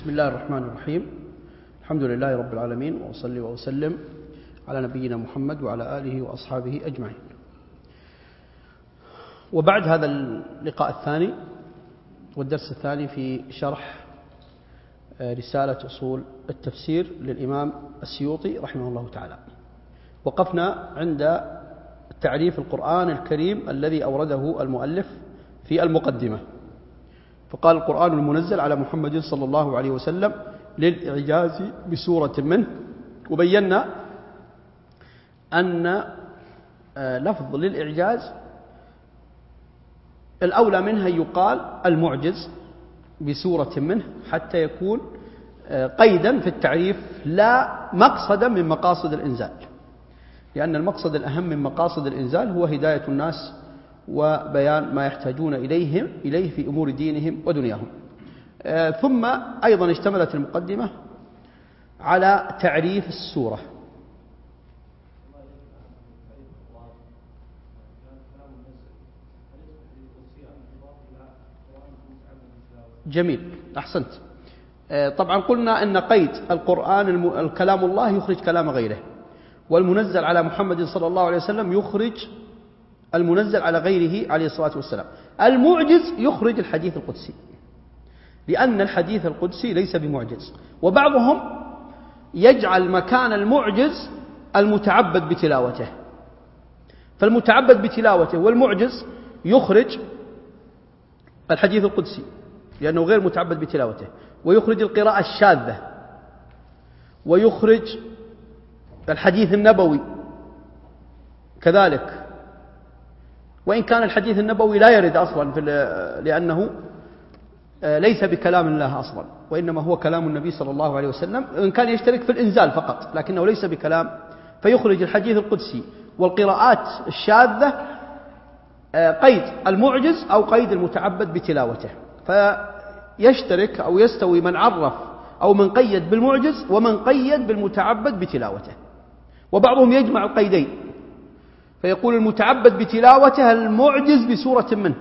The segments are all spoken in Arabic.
بسم الله الرحمن الرحيم. الحمد لله رب العالمين وأصلي وأسلم على نبينا محمد وعلى آله وأصحابه أجمعين. وبعد هذا اللقاء الثاني والدرس الثاني في شرح رسالة أصول التفسير للإمام السيوطي رحمه الله تعالى. وقفنا عند تعريف القرآن الكريم الذي أورده المؤلف في المقدمة. فقال القرآن المنزل على محمد صلى الله عليه وسلم للإعجاز بسورة منه. وبينا أن لفظ للإعجاز الأولى منها يقال المعجز بسورة منه حتى يكون قيدا في التعريف لا مقصدا من مقاصد الإنزال. لأن المقصد الأهم من مقاصد الإنزال هو هداية الناس وبيان ما يحتاجون إليهم إليه في أمور دينهم ودنياهم. ثم أيضا اشتملت المقدمة على تعريف السورة. جميل أحسنت. طبعا قلنا أن قيد القرآن الكلام الله يخرج كلام غيره والمنزل على محمد صلى الله عليه وسلم يخرج المنزل على غيره عليه الصلاة والسلام. المعجز يخرج الحديث القدسي لأن الحديث القدسي ليس بمعجز. وبعضهم يجعل مكان المعجز المتعبد بتلاوته. فالمتعبد بتلاوته والمعجز يخرج الحديث القدسي لأنه غير متعبد بتلاوته. ويخرج القراءة الشاذة. ويخرج الحديث النبوي. كذلك وإن كان الحديث النبوي لا يرد أصلا في لأنه ليس بكلام الله أصلا وإنما هو كلام النبي صلى الله عليه وسلم وإن كان يشترك في الإنزال فقط لكنه ليس بكلام. فيخرج الحديث القدسي والقراءات الشاذة قيد المعجز أو قيد المتعبد بتلاوته. فيشترك أو يستوي من عرف أو من قيد بالمعجز ومن قيد بالمتعبد بتلاوته. وبعضهم يجمع القيدين فيقول المتعبد بتلاوته المعجز بسورة منه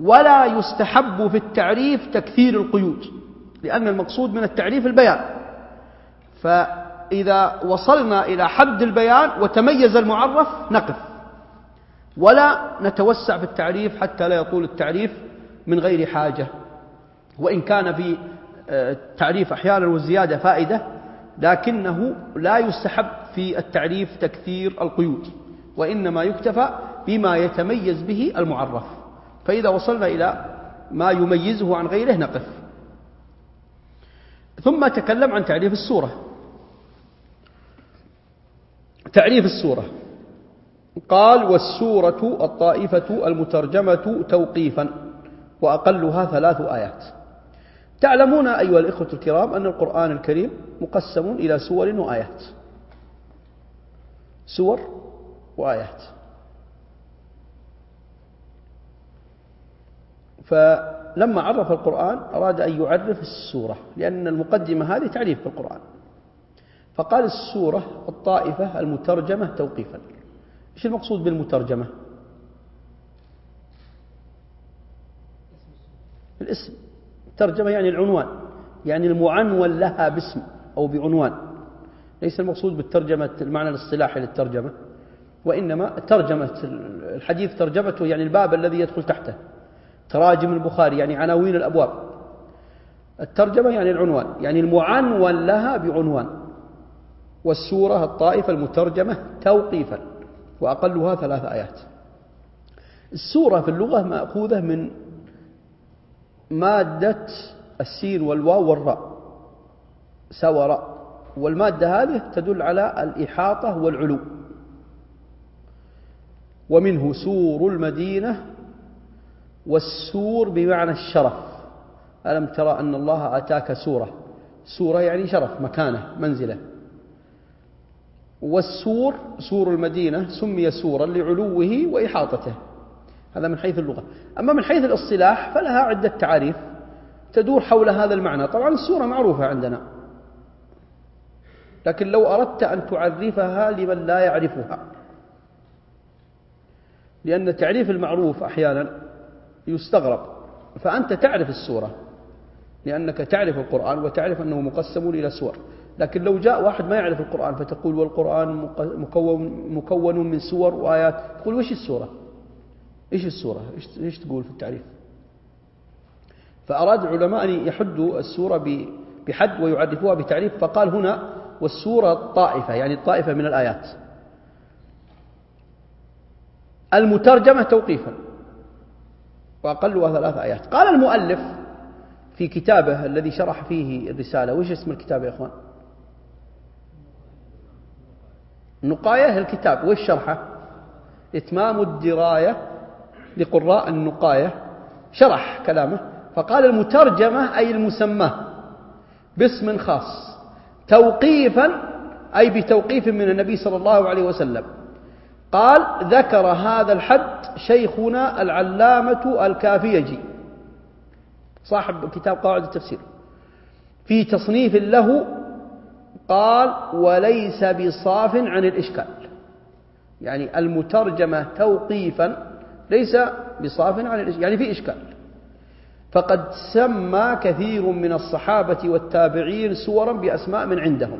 ولا يستحب في التعريف تكثير القيود لأن المقصود من التعريف البيان. فإذا وصلنا إلى حد البيان وتميز المعرف نقف. ولا نتوسع في التعريف حتى لا يطول التعريف من غير حاجة. وإن كان في التعريف أحيانا والزيادة فائدة لكنه لا يستحب في التعريف تكثير القيود. وإنما يكتفى بما يتميز به المعرف. فإذا وصلنا إلى ما يميزه عن غيره نقف. ثم تكلم عن تعريف السورة. تعريف السورة. قال والسورة الطائفة المترجمة توقيفا وأقلها ثلاث آيات. تعلمون أيها الإخوة الكرام أن القرآن الكريم مقسم إلى سور وآيات. سور وآيات. فلما عرف القرآن أراد أن يعرف السورة لأن المقدمة هذه تعريف بالقرآن. فقال السورة الطائفة المترجمة توقيفا. إيش المقصود بالمترجمة؟ الاسم. ترجمة يعني العنوان يعني المعنون لها باسم أو بعنوان. ليس المقصود بالترجمة المعنى الاصطلاحي للترجمة. وإنما ترجمة الحديث ترجمته يعني الباب الذي يدخل تحته. تراجم البخاري يعني عناوين الأبواب. الترجمة يعني العنوان يعني المعنون لها بعنوان. والسورة الطائفة المترجمة توقيفا وأقلها ثلاث آيات. السورة في اللغة مأخوذة من مادة السين والواو والراء سورة والمادة هذه تدل على الإحاطة والعلو. ومنه سور المدينة والسور بمعنى الشرف. ألم ترى أن الله أتاك سورة؟ سورة يعني شرف مكانة منزلة. والسور سور المدينة سمي سورا لعلوه وإحاطته. هذا من حيث اللغة. أما من حيث الاصطلاح فلها عدة تعاريف تدور حول هذا المعنى. طبعا السورة معروفة عندنا. لكن لو أردت أن تعرفها لمن لا يعرفها. لأن تعريف المعروف أحيانا يستغرب. فأنت تعرف السورة لأنك تعرف القرآن وتعرف أنه مقسم إلى سور. لكن لو جاء واحد ما يعرف القرآن فتقول والقرآن مكون, مكون من سور وآيات تقول وش السورة؟ إيش السورة؟ إيش تقول في التعريف؟ فأراد العلماء أن يحدوا السورة بحد ويعرفوها بتعريف فقال هنا والسورة طائفة يعني الطائفة من الآيات. المترجمة توقيفا. وأقلها ثلاث آيات. قال المؤلف في كتابه الذي شرح فيه الرسالة وش اسم الكتاب يا أخوان؟ نقاية الكتاب. وش شرحه؟ إتمام الدراية لقراء النقاية. شرح كلامه. فقال المترجمة أي المسمى باسم خاص. توقيفا أي بتوقيف من النبي صلى الله عليه وسلم. قال ذكر هذا الحد شيخنا العلامة الكافيجي صاحب كتاب قواعد التفسير. في تصنيف له قال وليس بصاف عن الإشكال. يعني المترجمة توقيفا ليس بصاف عن الإشكال يعني في إشكال. فقد سمى كثير من الصحابة والتابعين سورا بأسماء من عندهم.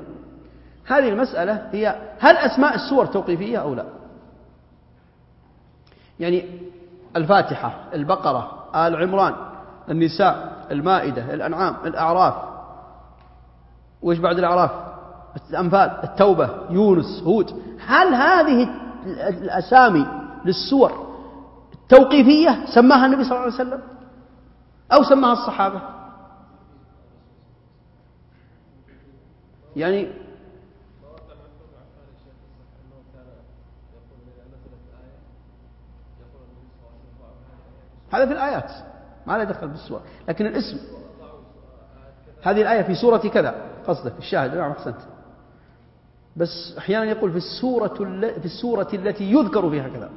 هذه المسألة هي هل أسماء السور توقيفية أو لا؟ يعني الفاتحة البقرة آل عمران النساء المائدة الأنعام الأعراف. وإيش بعد الأعراف؟ الأنفال التوبة يونس هود. هل هذه الأسامي للسور توقيفية سماها النبي صلى الله عليه وسلم؟ أو سماها الصحابة؟ يعني هذا في الآيات ما له دخل بالسور لكن الاسم. هذه الآية في سورة كذا قصدك الشاهد نعم أحسنت. بس أحيانا يقول في السورة في السورة التي يذكر فيها كذا.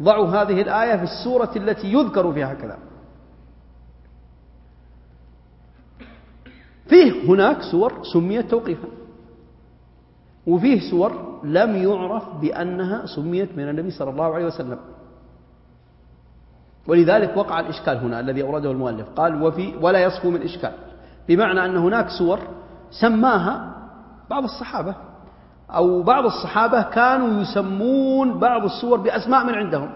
ضعوا هذه الآية في السورة التي يذكر فيها كذا. فيه هناك سور سميت توقيفا. وفيه سور لم يعرف بأنها سميت من النبي صلى الله عليه وسلم. ولذلك وقع الإشكال هنا الذي أورده المؤلف. قال وفي ولا يصفو من إشكال. بمعنى أن هناك سور سماها بعض الصحابة أو بعض الصحابة كانوا يسمون بعض السور بأسماء من عندهم.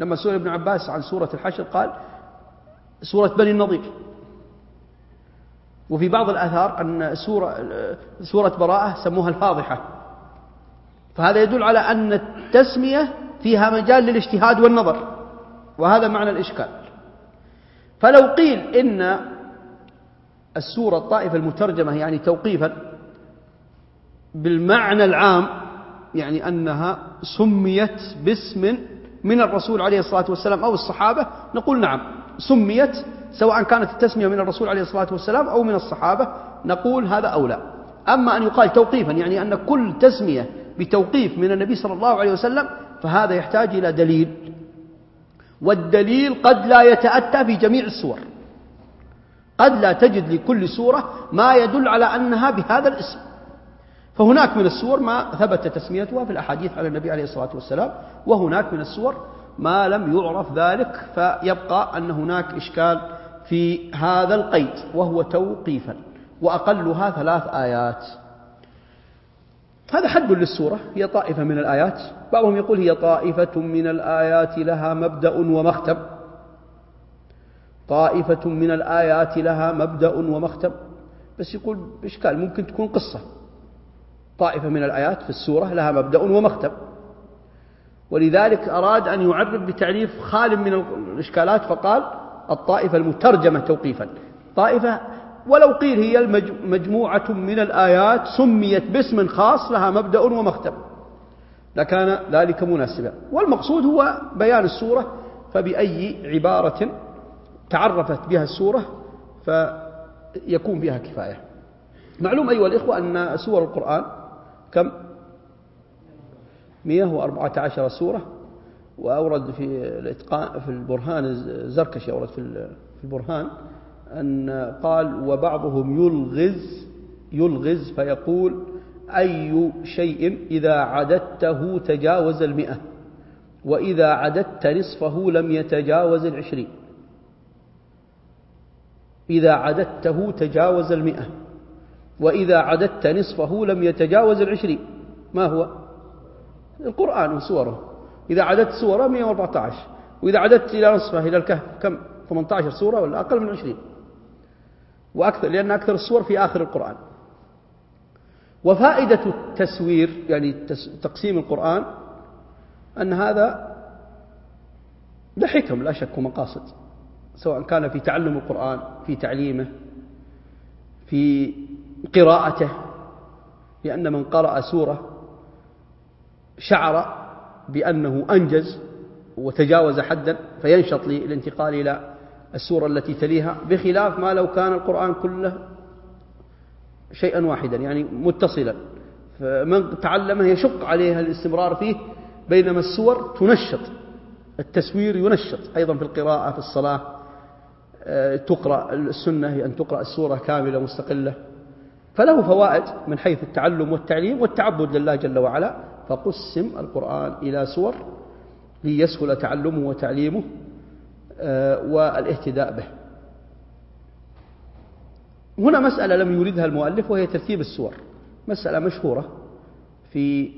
لما سئل ابن عباس عن سورة الحشر قال سورة بني النضير. وفي بعض الآثار أن سورة, سورة براءة سموها الفاضحة. فهذا يدل على أن التسمية فيها مجال للاجتهاد والنظر. وهذا معنى الإشكال. فلو قيل إن السورة الطائفة المترجمة يعني توقيفا بالمعنى العام يعني أنها سميت باسم من الرسول عليه الصلاة والسلام أو الصحابة نقول نعم سميت سواء كانت التسمية من الرسول عليه الصلاة والسلام أو من الصحابة نقول هذا أولى أما أن يقال توقيفا يعني أن كل تسمية بتوقيف من النبي صلى الله عليه وسلم فهذا يحتاج إلى دليل. والدليل قد لا يتأتى في جميع السور. قد لا تجد لكل سورة ما يدل على أنها بهذا الاسم. فهناك من السور ما ثبت تسميتها في الأحاديث على النبي عليه الصلاة والسلام وهناك من السور ما لم يعرف ذلك فيبقى أن هناك إشكال في هذا القيد وهو توقيفا وأقلها ثلاث آيات. هذا حد للسورة هي طائفة من الآيات. بعضهم يقول هي طائفة من الآيات لها مبدأ ومختم. طائفة من الآيات لها مبدأ ومختم. بس يقول بإشكال ممكن تكون قصة. طائفة من الآيات في السورة لها مبدأ ومختم. ولذلك أراد أن يعرف بتعريف خال من الإشكالات فقال الطائفة المترجمة توقيفا. طائفة ولو قيل هي مجموعة من الآيات سميت باسم خاص لها مبدأ ومختم. لكان ذلك مناسبا. والمقصود هو بيان السورة فبأي عبارة تعرفت بها السورة فيكون بها كفاية. معلوم أيها الإخوة أن سور القرآن كم؟ 114 سورة وأورد في الإتقان في البرهان الزركشي أورد في البرهان. أن قال وبعضهم يلغز يلغز فيقول أي شيء إذا عددته تجاوز المئة وإذا عددت نصفه لم يتجاوز العشرين. إذا عددته تجاوز المئة وإذا عددت نصفه لم يتجاوز العشرين. ما هو؟ القرآن وسوره. إذا عددت سورة 114 وإذا عددت إلى نصفه إلى الكهف كم؟ 18 سورة ولا أقل من 20 وأكثر لأن أكثر السور في آخر القرآن. وفائدة التسوير يعني تقسيم القرآن أن هذا لحكم لا شك ومقاصد. سواء كان في تعلم القرآن في تعليمه في قراءته لأن من قرأ سورة شعر بأنه أنجز وتجاوز حدا فينشط للانتقال إلى السورة التي تليها بخلاف ما لو كان القرآن كله شيئا واحدا يعني متصلا. فمن تعلمه يشق عليه الاستمرار فيه بينما السور تنشط التسوير ينشط. أيضا في القراءة في الصلاة آه، تقرأ السنة أن تقرأ السورة كاملة مستقلة. فله فوائد من حيث التعلم والتعليم والتعبد لله جل وعلا. فقسم القرآن إلى سور ليسهل تعلمه وتعليمه. والاهتداء به. هنا مسألة لم يريدها المؤلف وهي ترتيب السور. مسألة مشهورة في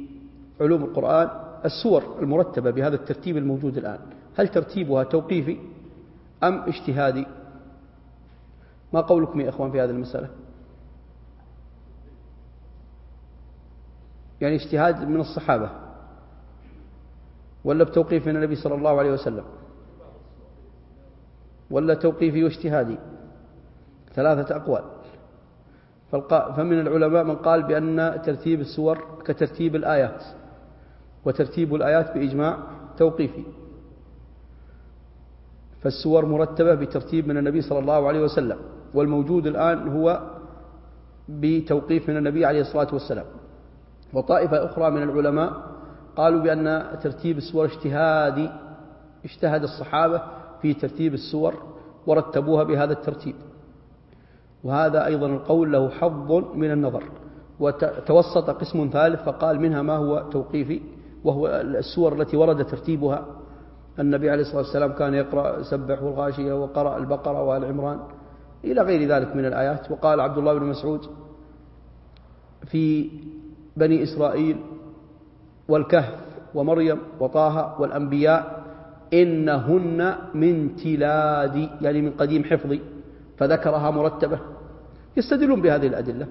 علوم القرآن السور المرتبة بهذا الترتيب الموجود الآن. هل ترتيبها توقيفي أم اجتهادي؟ ما قولكم يا أخوان في هذه المسألة؟ يعني اجتهاد من الصحابة ولا بتوقيف من النبي صلى الله عليه وسلم؟ ولا توقيفي واجتهادي. ثلاثة أقوال. فمن العلماء من قال بأن ترتيب السور كترتيب الآيات وترتيب الآيات بإجماع توقيفي. فالسور مرتبة بترتيب من النبي صلى الله عليه وسلم والموجود الآن هو بتوقيف من النبي عليه الصلاة والسلام. وطائفة أخرى من العلماء قالوا بأن ترتيب السور اجتهادي اجتهد الصحابة في ترتيب السور ورتبوها بهذا الترتيب. وهذا أيضا القول له حظ من النظر. وتوسط قسم ثالث فقال منها ما هو توقيفي وهو السور التي ورد ترتيبها. النبي عليه الصلاة والسلام كان يقرأ سبح والغاشية وقرأ البقرة وآل عمران إلى غير ذلك من الآيات. وقال عبد الله بن مسعود في بني إسرائيل والكهف ومريم وطه والأنبياء إنهن من تلادي يعني من قديم حفظي فذكرها مرتبة. يستدلون بهذه الأدلة.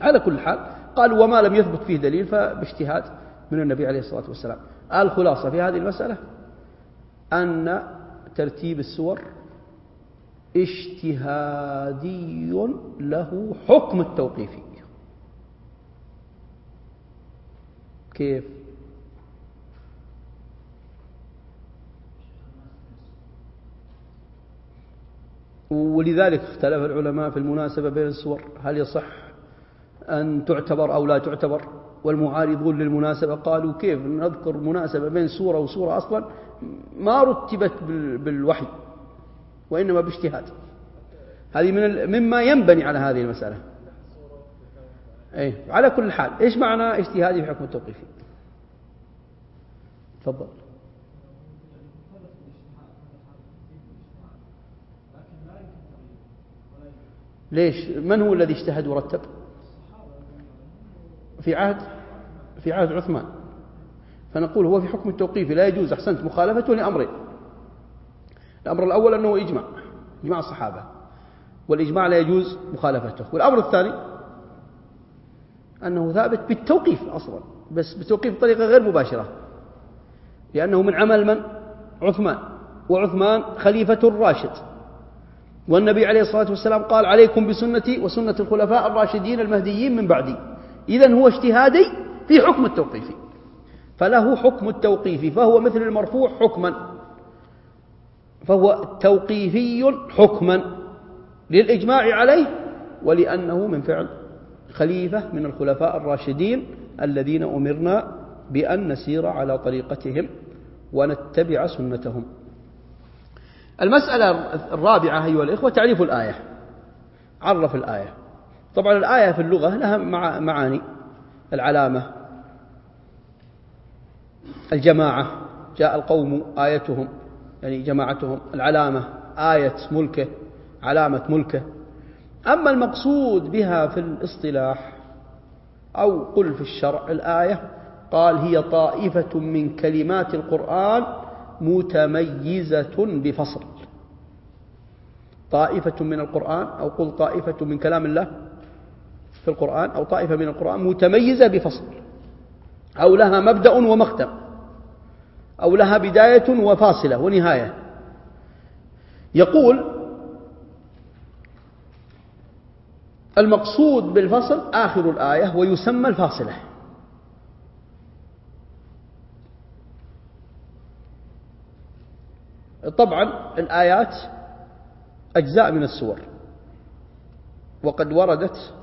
على كل حال قال وما لم يثبت فيه دليل فباجتهاد من النبي عليه الصلاة والسلام. الخلاصة في هذه المسألة أن ترتيب السور اجتهادي له حكم التوقيفي. كيف؟ ولذلك اختلف العلماء في المناسبة بين السور هل يصح أن تعتبر أو لا تعتبر؟ والمعارضون للمناسبة قالوا كيف؟ نذكر مناسبة بين سورة وسورة أصلا ما رتبت بالوحي وإنما باجتهاد. هذه من مما ينبني على هذه المسألة. أي على كل حال. إيش معنى اجتهادي في حكم التوقيفي؟ تفضل. ليش؟ من هو الذي اجتهد ورتب؟ في عهد في عهد عثمان. فنقول هو في حكم التوقيف لا يجوز. أحسنت مخالفته لأمرين الأمر الأول أنه إجماع إجماع الصحابة. والإجماع لا يجوز مخالفته. والأمر الثاني أنه ثابت بالتوقيف أصلا بس بتوقيف بطريقة غير مباشرة. لأنه من عمل من؟ عثمان. وعثمان خليفة راشد والنبي عليه الصلاة والسلام قال عليكم بسنتي وسنة الخلفاء الراشدين المهديين من بعدي. إذا هو اجتهادي في حكم التوقيف. فله حكم التوقيف فهو مثل المرفوع حكما. فهو توقيفي حكما للإجماع عليه ولأنه من فعل خليفة من الخلفاء الراشدين الذين أمرنا بأن نسير على طريقتهم ونتبع سنتهم. المسألة الرابعة أيها الإخوة تعريف الآية. عرف الآية. طبعا الآية في اللغة لها معاني. العلامة. الجماعة. جاء القوم آيتهم. يعني جماعتهم. العلامة. آية ملكه. علامة ملكه. أما المقصود بها في الاصطلاح أو قل في الشرع الآية قال هي طائفة من كلمات القرآن متميزة بفصل. طائفة من القرآن أو قل طائفة من كلام الله في القرآن أو طائفة من القرآن متميزة بفصل. أو لها مبدأ ومختم. أو لها بداية وفاصلة ونهاية. يقول المقصود بالفصل آخر الآية ويسمى الفاصلة. طبعا الآيات أجزاء من السور. وقد وردت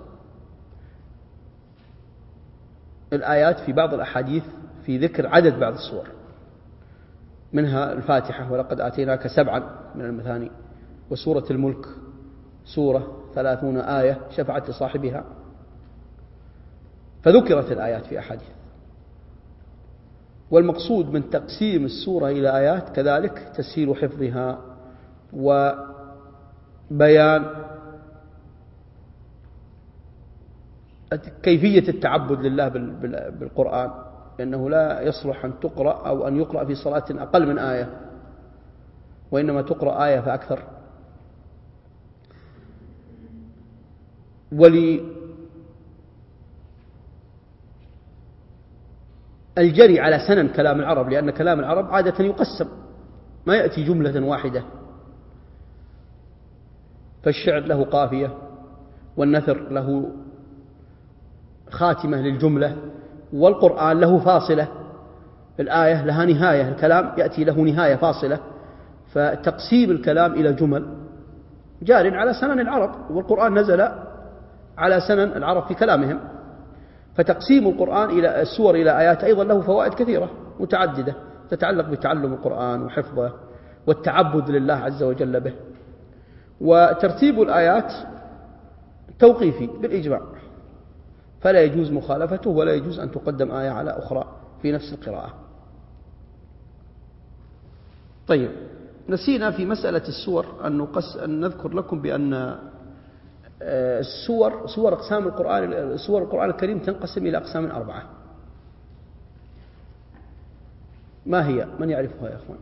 الآيات في بعض الأحاديث في ذكر عدد بعض السور. منها الفاتحة ولقد آتيناك سبعا من المثاني وسورة الملك سورة ثلاثون آية شفعت لصاحبها. فذكرت الآيات في أحاديث. والمقصود من تقسيم السورة إلى آيات كذلك تسهيل حفظها وبيان كيفية التعبد لله بالقرآن. لأنه لا يصلح أن تقرأ أو أن يقرأ في صلاة أقل من آية وإنما تقرأ آية فأكثر. ولي الجري على سنن كلام العرب لأن كلام العرب عادة يقسم ما يأتي جملة واحدة. فالشعر له قافية والنثر له خاتمة للجملة والقرآن له فاصلة. الآية لها نهاية الكلام يأتي له نهاية فاصلة. فتقسيم الكلام إلى جمل جار على سنن العرب والقرآن نزل على سنن العرب في كلامهم. فتقسيم القرآن إلى السور إلى آيات أيضا له فوائد كثيرة متعددة تتعلق بتعلم القرآن وحفظه والتعبد لله عز وجل به. وترتيب الآيات توقيفي بالإجماع. فلا يجوز مخالفته ولا يجوز أن تقدم آية على أخرى في نفس القراءة. طيب نسينا في مسألة السور أن, نقص أن نذكر لكم بأن السور سور أقسام القرآن سور القرآن الكريم تنقسم إلى أقسام أربعة. ما هي؟ من يعرفها يا أخوان؟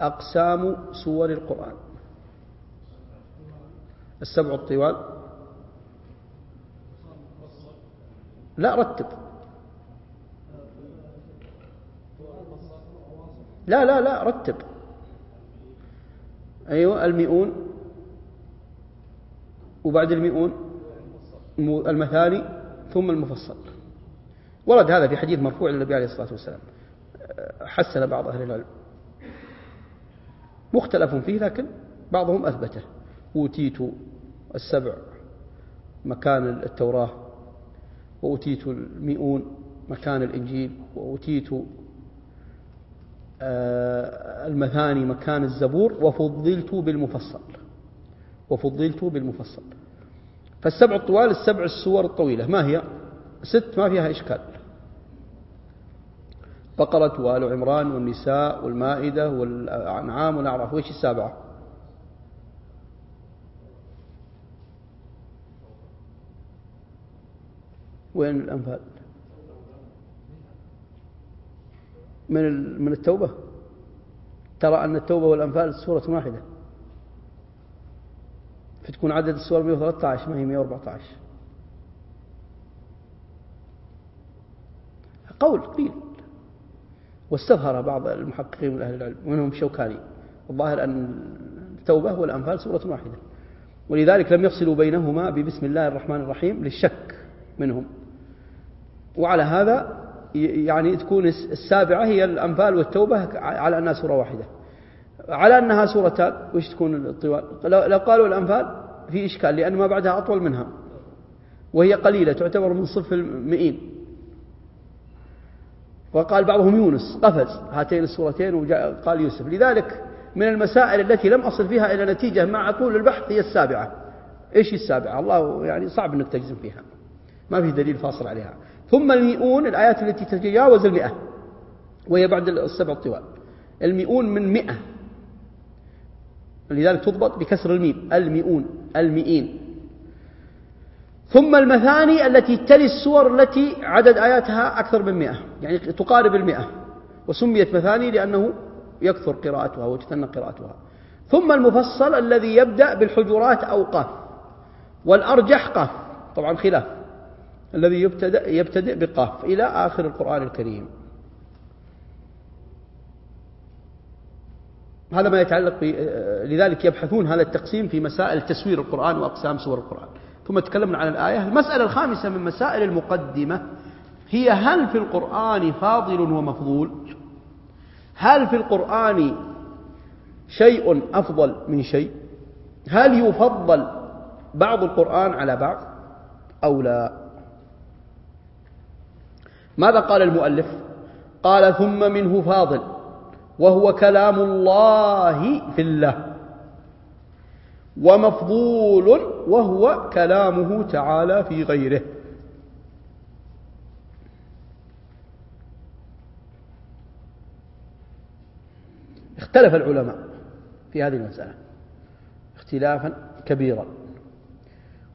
أقسام سور القرآن. السبع الطوال. لا رتب. لا لا لا رتب. أيوة المئون. وبعد المئون المثاني ثم المفصل. ورد هذا في حديث مرفوع للنبي عليه الصلاة والسلام. حسن بعض أهل العلم. مختلف فيه لكن بعضهم أثبته. أوتيت السبع مكان التوراة وأوتيت المئون مكان الإنجيل وأوتيت آه، المثاني مكان الزبور وفضلت بالمفصل. وفضلت بالمفصل. فالسبع الطوال السبع السور الطويلة ما هي؟ ست ما فيها إشكال. بقرة وآل عمران والنساء والمائدة والأنعام والأعراف وإيش السابعة؟ وين الأنفال؟ من من التوبة؟ ترى أن التوبة والأنفال سورة واحدة. فتكون عدد السور 113 ما هي 114 قول قيل. واستظهر بعض المحققين من أهل العلم منهم شوكاني. الظاهر أن التوبة والأنفال سورة واحدة. ولذلك لم يفصلوا بينهما ببسم الله الرحمن الرحيم للشك منهم. وعلى هذا يعني تكون السابعة هي الأنفال والتوبة على أنها سورة واحدة. على أنها سورتان وش تكون الطوال؟ لو قالوا الأنفال في إشكال لأن ما بعدها أطول منها. وهي قليلة تعتبر من صف المئين. وقال بعضهم يونس قفز هاتين السورتين وقال يوسف. لذلك من المسائل التي لم أصل فيها إلى نتيجة مع طول البحث هي السابعة. إيش السابعة؟ الله يعني صعب أنك تجزم فيها. ما في دليل فاصل عليها. ثم المئون الآيات التي تتجاوز المئة. وهي بعد السبع الطوال المئون من مئة. لذلك تضبط بكسر الميم المئون المئين ثم المثاني التي تلي السور التي عدد آياتها أكثر من مئة يعني تقارب المئة. وسميت مثاني لأنه يكثر قراءتها وتثنى قراءتها. ثم المفصل الذي يبدأ بالحجرات أو قاف والأرجح قاف طبعا خلاف الذي يبتدأ, يبتدئ بقاف إلى آخر القرآن الكريم. هذا ما يتعلق ب... لذلك يبحثون هذا التقسيم في مسائل تسوير القرآن وأقسام سور القرآن. ثم تكلمنا عن الآية. المسألة الخامسة من مسائل المقدمة هي هل في القرآن فاضل ومفضول؟ هل في القرآن شيء أفضل من شيء؟ هل يفضل بعض القرآن على بعض أو لا؟ ماذا قال المؤلف؟ قال ثم منه فاضل. وهو كلام الله في الله ومفضول وهو كلامه تعالى في غيره. اختلف العلماء في هذه المسألة اختلافا كبيرا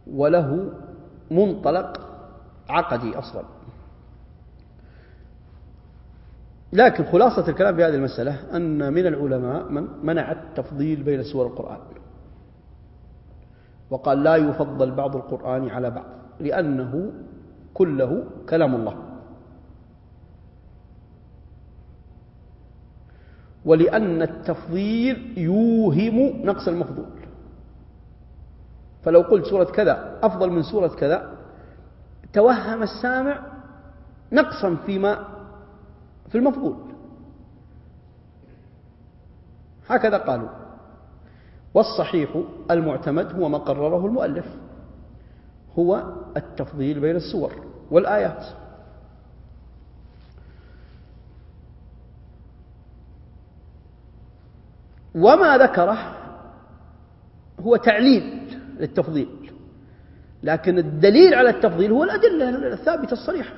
وله منطلق عقدي أصلا. لكن خلاصة الكلام في هذه المسألة أن من العلماء من منع التفضيل بين سور القرآن. وقال لا يفضل بعض القرآن على بعض لأنه كله كلام الله. ولأن التفضيل يوهم نقص المفضول. فلو قلت سورة كذا أفضل من سورة كذا توهم السامع نقصا فيما في المفضول هكذا قالوا. والصحيح المعتمد هو ما قرره المؤلف. هو التفضيل بين السور والآيات. وما ذكره هو تعليل للتفضيل. لكن الدليل على التفضيل هو الأدلة الثابتة الصريحة.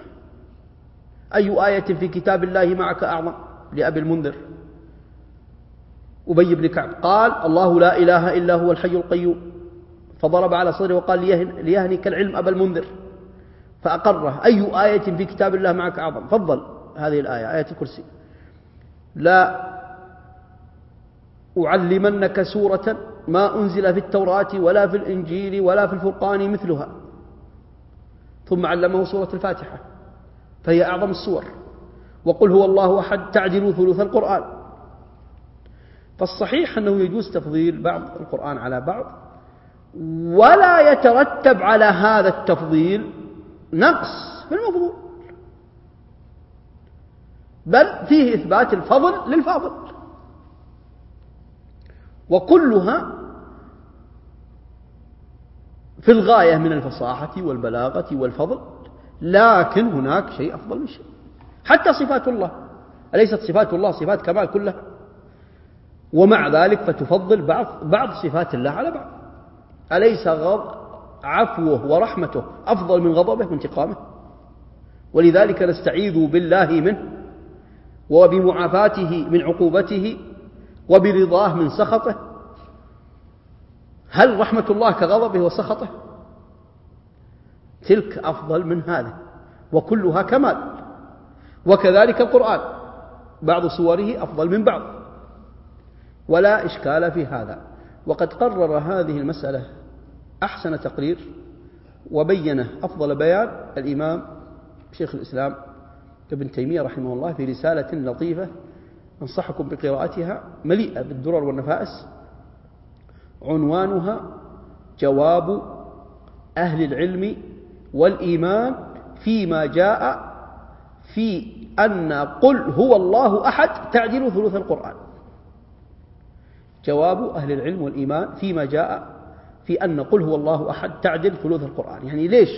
أي آية في كتاب الله معك أعظم؟ لأبي المنذر. أبي بن كعب قال الله لا إله إلا هو الحي القيوم. فضرب على صدره وقال ليهنك العلم أبا المنذر. فأقره أي آية في كتاب الله معك أعظم؟ فضل هذه الآية آية الكرسي. لا أعلمنك سورة ما أنزل في التوراة ولا في الإنجيل ولا في الفرقان مثلها. ثم علمه سورة الفاتحة. فهي أعظم السور. وقل هو الله أحد تعدل ثلث القرآن. فالصحيح أنه يجوز تفضيل بعض القرآن على بعض ولا يترتب على هذا التفضيل نقص في المفضول. بل فيه إثبات الفضل للفاضل. وكلها في الغاية من الفصاحة والبلاغة والفضل. لكن هناك شيء أفضل من شيء حتى صفات الله. أليست صفات الله صفات كمال كلها ومع ذلك فتفضل بعض بعض صفات الله على بعض. أليس غض عفوه ورحمته أفضل من غضبه وانتقامه؟ ولذلك نستعيذ بالله منه وبمعافاته من عقوبته وبرضاه من سخطه. هل رحمة الله كغضبه وسخطه؟ تلك أفضل من هذا وكلها كمال. وكذلك القرآن بعض صوره أفضل من بعض. ولا إشكال في هذا. وقد قرر هذه المسألة أحسن تقرير وبين أفضل بيان الإمام شيخ الإسلام ابن تيمية رحمه الله في رسالة لطيفة أنصحكم بقراءتها مليئة بالدرر والنفائس. عنوانها جواب أهل العلم والإيمان فيما جاء في أن قل هو الله أحد تعدل ثلث القرآن. جواب أهل العلم والإيمان فيما جاء في أن قل هو الله أحد تعدل ثلث القرآن. يعني ليش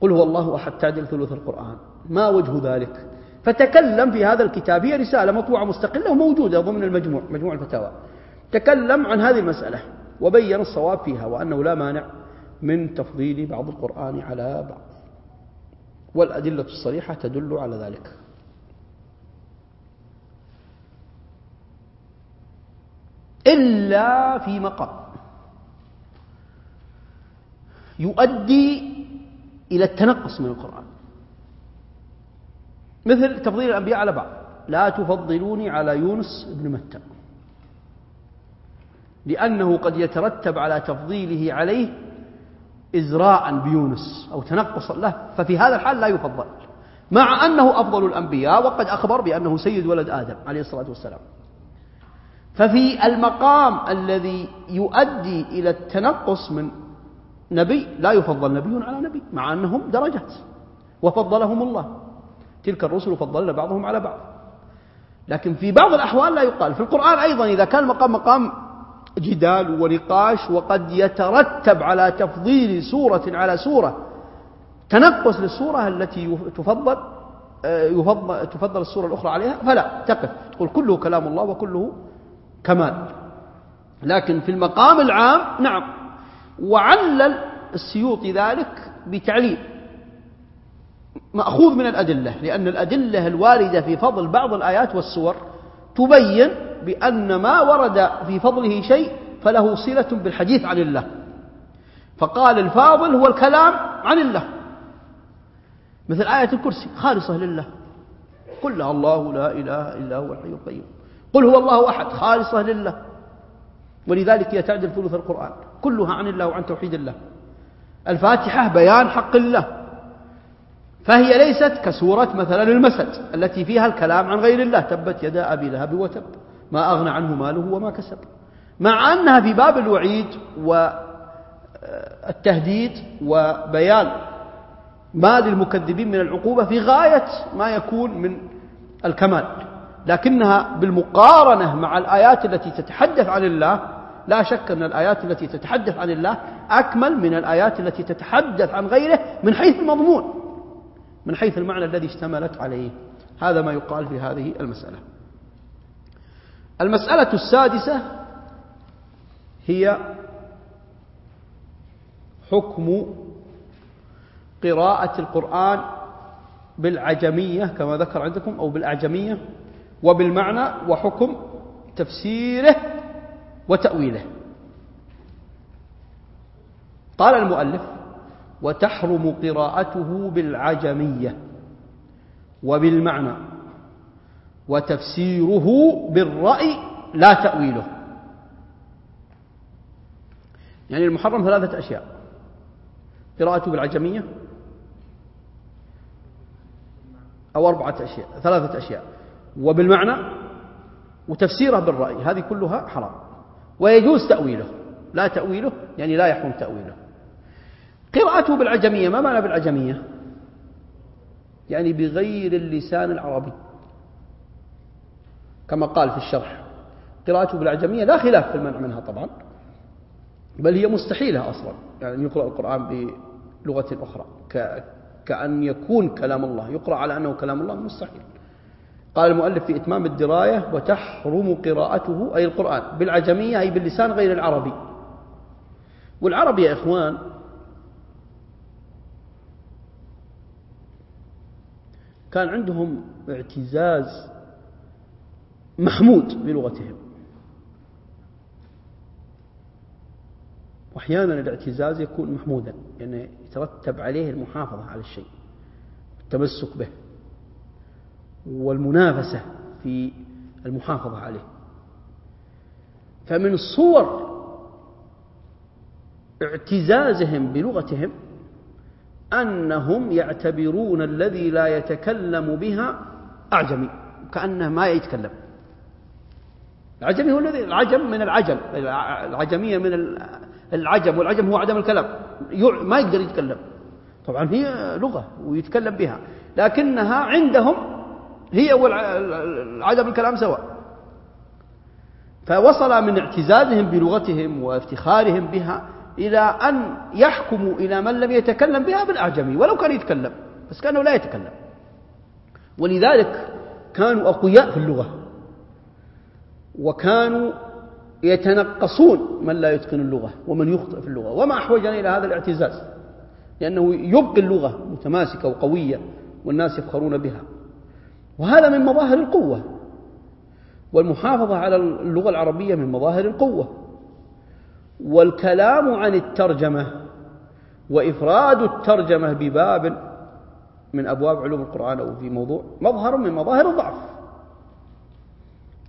قل هو الله أحد تعدل ثلث القرآن؟ ما وجه ذلك؟ فتكلم في هذا الكتاب هي رسالة مطبوعة مستقلة وموجودة ضمن المجموع مجموع الفتاوى. تكلم عن هذه المسألة وبين الصواب فيها وأنه لا مانع من تفضيل بعض القرآن على بعض. والأدلة الصريحة تدل على ذلك. إلا في مقام يؤدي إلى التنقص من القرآن. مثل تفضيل الأنبياء على بعض. لا تفضلوني على يونس بن متى. لأنه قد يترتب على تفضيله عليه إزراء بيونس أو تنقصا له ففي هذا الحال لا يفضل. مع أنه أفضل الأنبياء وقد أخبر بأنه سيد ولد آدم عليه الصلاة والسلام. ففي المقام الذي يؤدي إلى التنقص من نبي لا يفضل نبي على نبي مع أنهم درجات وفضلهم الله. تلك الرسل فضلنا بعضهم على بعض. لكن في بعض الأحوال لا يقال. في القرآن أيضا إذا كان المقام مقام جدال ونقاش وقد يترتب على تفضيل سورة على سورة. تنقص للسورة التي تفضل آه، يفضل تفضل السورة الأخرى عليها؟ فلا تقف. تقول كله كلام الله وكله كمال. لكن في المقام العام نعم. وعلل السيوطي ذلك بتعليل. مأخوذ من الأدلة لأن الأدلة الواردة في فضل بعض الآيات والسور تبين بأن ما ورد في فضله شيء فله صلة بالحديث عن الله. فقال الفاضل هو الكلام عن الله. مثل آية الكرسي خالصة لله. قل الله لا إله إلا هو الحي القيوم. قل هو الله أحد خالصة لله. ولذلك هي تعدل ثلث القرآن. كلها عن الله وعن توحيد الله. الفاتحة بيان حق الله. فهي ليست كسورة مثلا المسد التي فيها الكلام عن غير الله. تبت يدا أبي لهب وتب. ما أغنى عنه ماله وما كسب. مع أنها في باب الوعيد والتهديد وبيان ما للمكذبين من العقوبة في غاية ما يكون من الكمال. لكنها بالمقارنة مع الآيات التي تتحدث عن الله لا شك أن الآيات التي تتحدث عن الله أكمل من الآيات التي تتحدث عن غيره من حيث المضمون من حيث المعنى الذي اشتملت عليه. هذا ما يقال في هذه المسألة. المسألة السادسة هي حكم قراءة القرآن بالعجمية كما ذكر عندكم أو بالأعجمية وبالمعنى وحكم تفسيره وتأويله. قال المؤلف وتحرم قراءته بالعجمية وبالمعنى. وتفسيره بالرأي لا تأويله. يعني المحرم ثلاثة أشياء. قراءته بالعجمية أو أربعة أشياء ثلاثة أشياء. وبالمعنى وتفسيره بالرأي هذه كلها حرام. ويجوز تأويله لا تأويله يعني لا يحرم تأويله. قراءته بالعجمية ما معنى بالعجمية؟ يعني بغير اللسان العربي. كما قال في الشرح. قراءته بالعجمية لا خلاف في المنع منها طبعا بل هي مستحيلة أصلا يعني يقرأ القرآن بلغة أخرى. كأن يكون كلام الله يقرأ على أنه كلام الله مستحيل. قال المؤلف في إتمام الدراية وتحرم قراءته أي القرآن بالعجمية أي باللسان غير العربي. والعربي يا إخوان كان عندهم اعتزاز محمود بلغتهم. وأحيانا الاعتزاز يكون محمودا يعني يترتب عليه المحافظة على الشيء التمسك به والمنافسة في المحافظة عليه. فمن صور اعتزازهم بلغتهم أنهم يعتبرون الذي لا يتكلم بها أعجمي كأنه ما يتكلم. العجمي هو الذي العجم من العجم. العجمية من العجم والعجم هو عدم الكلام. ما يقدر يتكلم. طبعا هي لغة ويتكلم بها. لكنها عندهم هي وعدم الكلام سواء. فوصل من اعتزازهم بلغتهم وافتخارهم بها إلى أن يحكموا إلى من لم يتكلم بها بالأعجمي ولو كان يتكلم بس كأنه لا يتكلم. ولذلك كانوا أقوياء في اللغة. وكانوا يتنقصون من لا يتقن اللغة ومن يخطئ في اللغة. وما أحوجنا إلى هذا الاعتزاز لأنه يبقي اللغة متماسكة وقوية والناس يفخرون بها. وهذا من مظاهر القوة. والمحافظة على اللغة العربية من مظاهر القوة. والكلام عن الترجمة وإفراد الترجمة بباب من أبواب علوم القرآن أو في موضوع مظهر من مظاهر الضعف.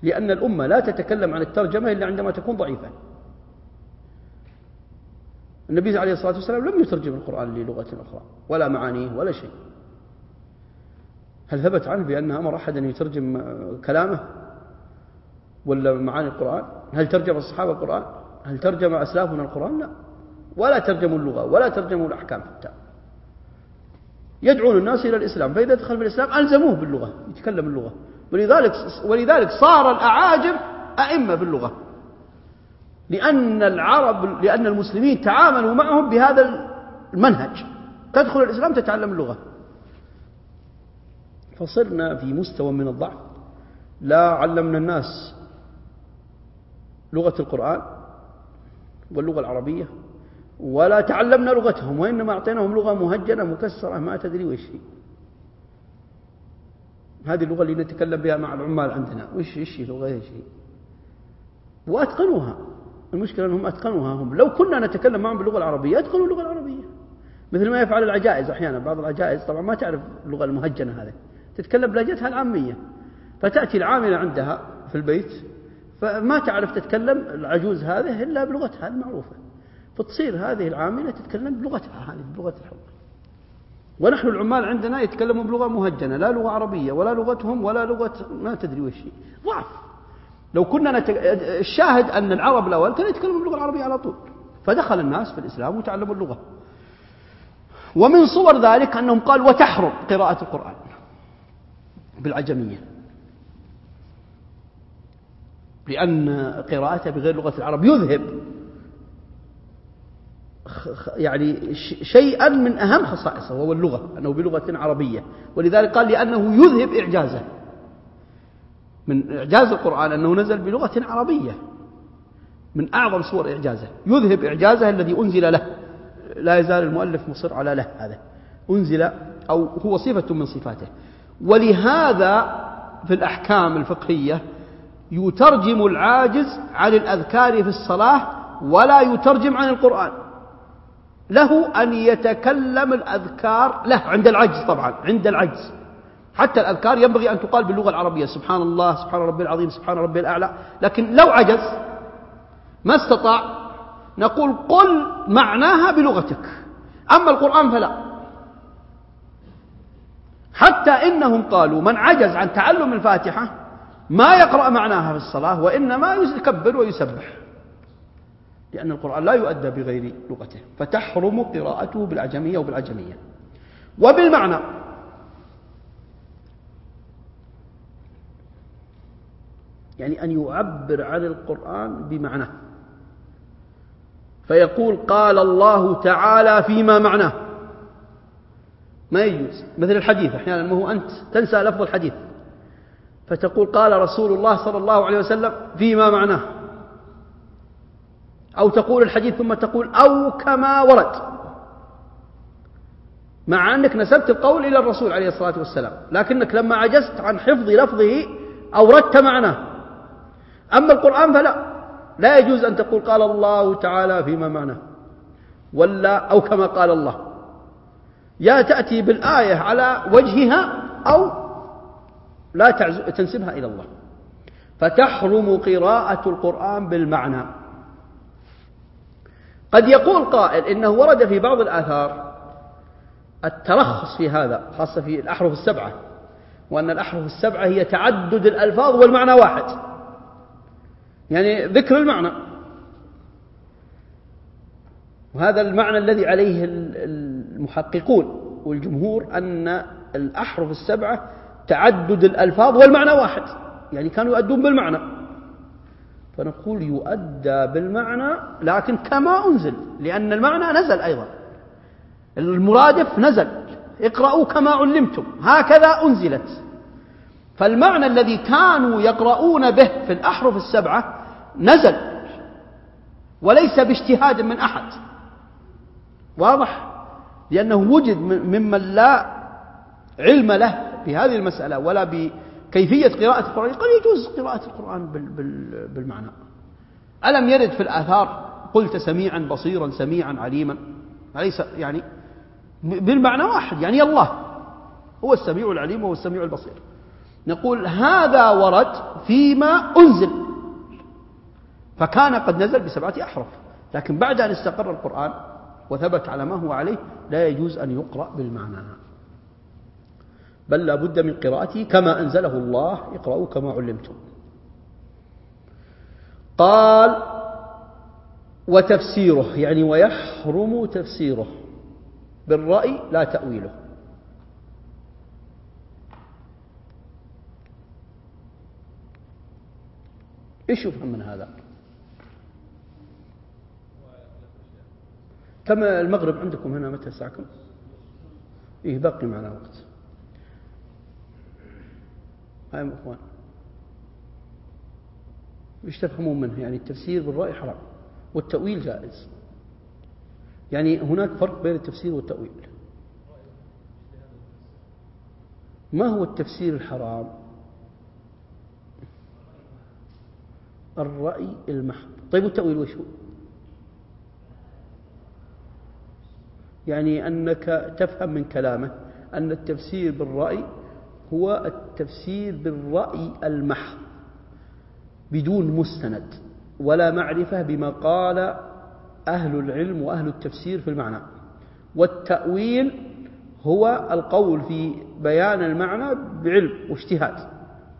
لأن الأمة لا تتكلم عن الترجمة إلا عندما تكون ضعيفة. النبي عليه الصلاة والسلام لم يترجم القرآن للغة أخرى ولا معانيه ولا شيء. هل ثبت عنه بأنه أمر أحد أن يترجم كلامه ولا معاني القرآن؟ هل ترجم الصحابة القرآن؟ هل ترجم أسلافنا القرآن؟ لا. ولا ترجموا اللغة ولا ترجموا الأحكام حتى. يدعون الناس إلى الإسلام فإذا دخل في الإسلام ألزموه باللغة يتكلم اللغة. ولذلك, ولذلك صار الأعاجم أئمة باللغة. لأن العرب لأن المسلمين تعاملوا معهم بهذا المنهج. تدخل الإسلام تتعلم اللغة. فصرنا في مستوى من الضعف. لا علمنا الناس لغة القرآن واللغة العربية ولا تعلمنا لغتهم وإنما أعطيناهم لغة مهجنة مكسرة ما تدري وش هي. هذه اللغة اللي نتكلم بها مع العمال عندنا. وش إيش لغة؟ إيش وأتقنوها. المشكلة أنهم أتقنوها. هم لو كنا نتكلم معهم باللغة العربية أتقنوا اللغة العربية. مثل ما يفعل العجائز أحيانا. بعض العجائز طبعا ما تعرف اللغة المهجنة هذه. تتكلم بلهجتها العامية. فتأتي العاملة عندها في البيت فما تعرف تتكلم العجوز هذه إلا بلغتها المعروفة. فتصير هذه العاملة تتكلم بلغتها هذه بلغة الحب. ونحن العمال عندنا يتكلمون بلغة مهجنة لا لغة عربية ولا لغتهم ولا لغة ما تدري وش ضعف. لو كنا نت... الشاهد أن العرب الأول كانوا يتكلمون باللغة العربية على طول فدخل الناس في الإسلام وتعلموا اللغة. ومن صور ذلك أنهم قال وتحرم قراءة القرآن بالعجمية. لأن قراءته بغير لغة العرب يذهب. يعني شيئا من أهم خصائصه وهو اللغة أنه بلغة عربية. ولذلك قال لأنه يذهب إعجازه. من إعجاز القرآن أنه نزل بلغة عربية. من أعظم صور إعجازه. يذهب إعجازه الذي أنزل له. لا يزال المؤلف مصر على له هذا. أنزل أو هو صفة من صفاته. ولهذا في الأحكام الفقهية يترجم العاجز عن الأذكار في الصلاة ولا يترجم عن القرآن. له أن يتكلم الأذكار له عند العجز طبعا عند العجز. حتى الأذكار ينبغي أن تقال باللغة العربية سبحان الله سبحان ربي العظيم سبحان ربي الأعلى. لكن لو عجز ما استطاع نقول قل معناها بلغتك. أما القرآن فلا. حتى إنهم قالوا من عجز عن تعلم الفاتحة ما يقرأ معناها في الصلاة وإنما يكبر ويسبح. لأن القرآن لا يؤدى بغير لغته فتحرم قراءته بالعجمية وبالعجمية وبالمعنى يعني أن يعبر عن القرآن بمعناه فيقول قال الله تعالى فيما معناه ما يجوز. مثل الحديث أحيانا ما هو أنت تنسى لفظ الحديث. فتقول قال رسول الله صلى الله عليه وسلم فيما معناه أو تقول الحديث ثم تقول أو كما ورد. مع أنك نسبت القول إلى الرسول عليه الصلاة والسلام لكنك لما عجزت عن حفظ لفظه أوردت معناه. أما القرآن فلا لا يجوز أن تقول قال الله تعالى فيما معناه ولا أو كما قال الله. يا تأتي بالآية على وجهها أو لا تنسبها إلى الله. فتحرم قراءة القرآن بالمعنى. قد يقول قائل إنه ورد في بعض الآثار الترخص في هذا خاصة في الأحرف السبعة وأن الأحرف السبعة هي تعدد الألفاظ والمعنى واحد. يعني ذكر المعنى. وهذا المعنى الذي عليه المحققون والجمهور أن الأحرف السبعة تعدد الألفاظ والمعنى واحد. يعني كانوا يؤدون بالمعنى. فنقول يؤدى بالمعنى لكن كما أنزل لأن المعنى نزل أيضا. المرادف نزل. اقرأوا كما علمتم. هكذا أنزلت. فالمعنى الذي كانوا يقرؤون به في الأحرف السبعة نزل وليس باجتهاد من أحد. واضح؟ لأنه وجد ممن لا علم له بهذه المسألة ولا كيفية قراءة القرآن؟ قال يجوز قراءة القرآن بالمعنى. ألم يرد في الآثار؟ قلت سميعا بصيرا سميعا عليما. أليس يعني بالمعنى واحد يعني الله هو السميع العليم وهو السميع البصير. نقول هذا ورد فيما أنزل. فكان قد نزل بسبعة أحرف. لكن بعد أن استقر القرآن وثبت على ما هو عليه لا يجوز أن يقرأ بالمعنى. بل لا بد من قراءته كما أنزله الله. اقرأوا كما علمتم. قال وتفسيره يعني ويحرم تفسيره بالرأي لا تأويله. إيش يفهم من هذا؟ كم المغرب عندكم هنا متى ساعكم إيه باقي معنا وقت. هاي أخوان. إيش تفهمون منه يعني التفسير بالرأي حرام. والتأويل جائز. يعني هناك فرق بين التفسير والتأويل. ما هو التفسير الحرام؟ الرأي المحض. طيب والتأويل وش هو؟ يعني أنك تفهم من كلامه أن التفسير بالرأي هو التفسير بالرأي المحض بدون مستند ولا معرفة بما قال أهل العلم وأهل التفسير في المعنى. والتأويل هو القول في بيان المعنى بعلم واجتهاد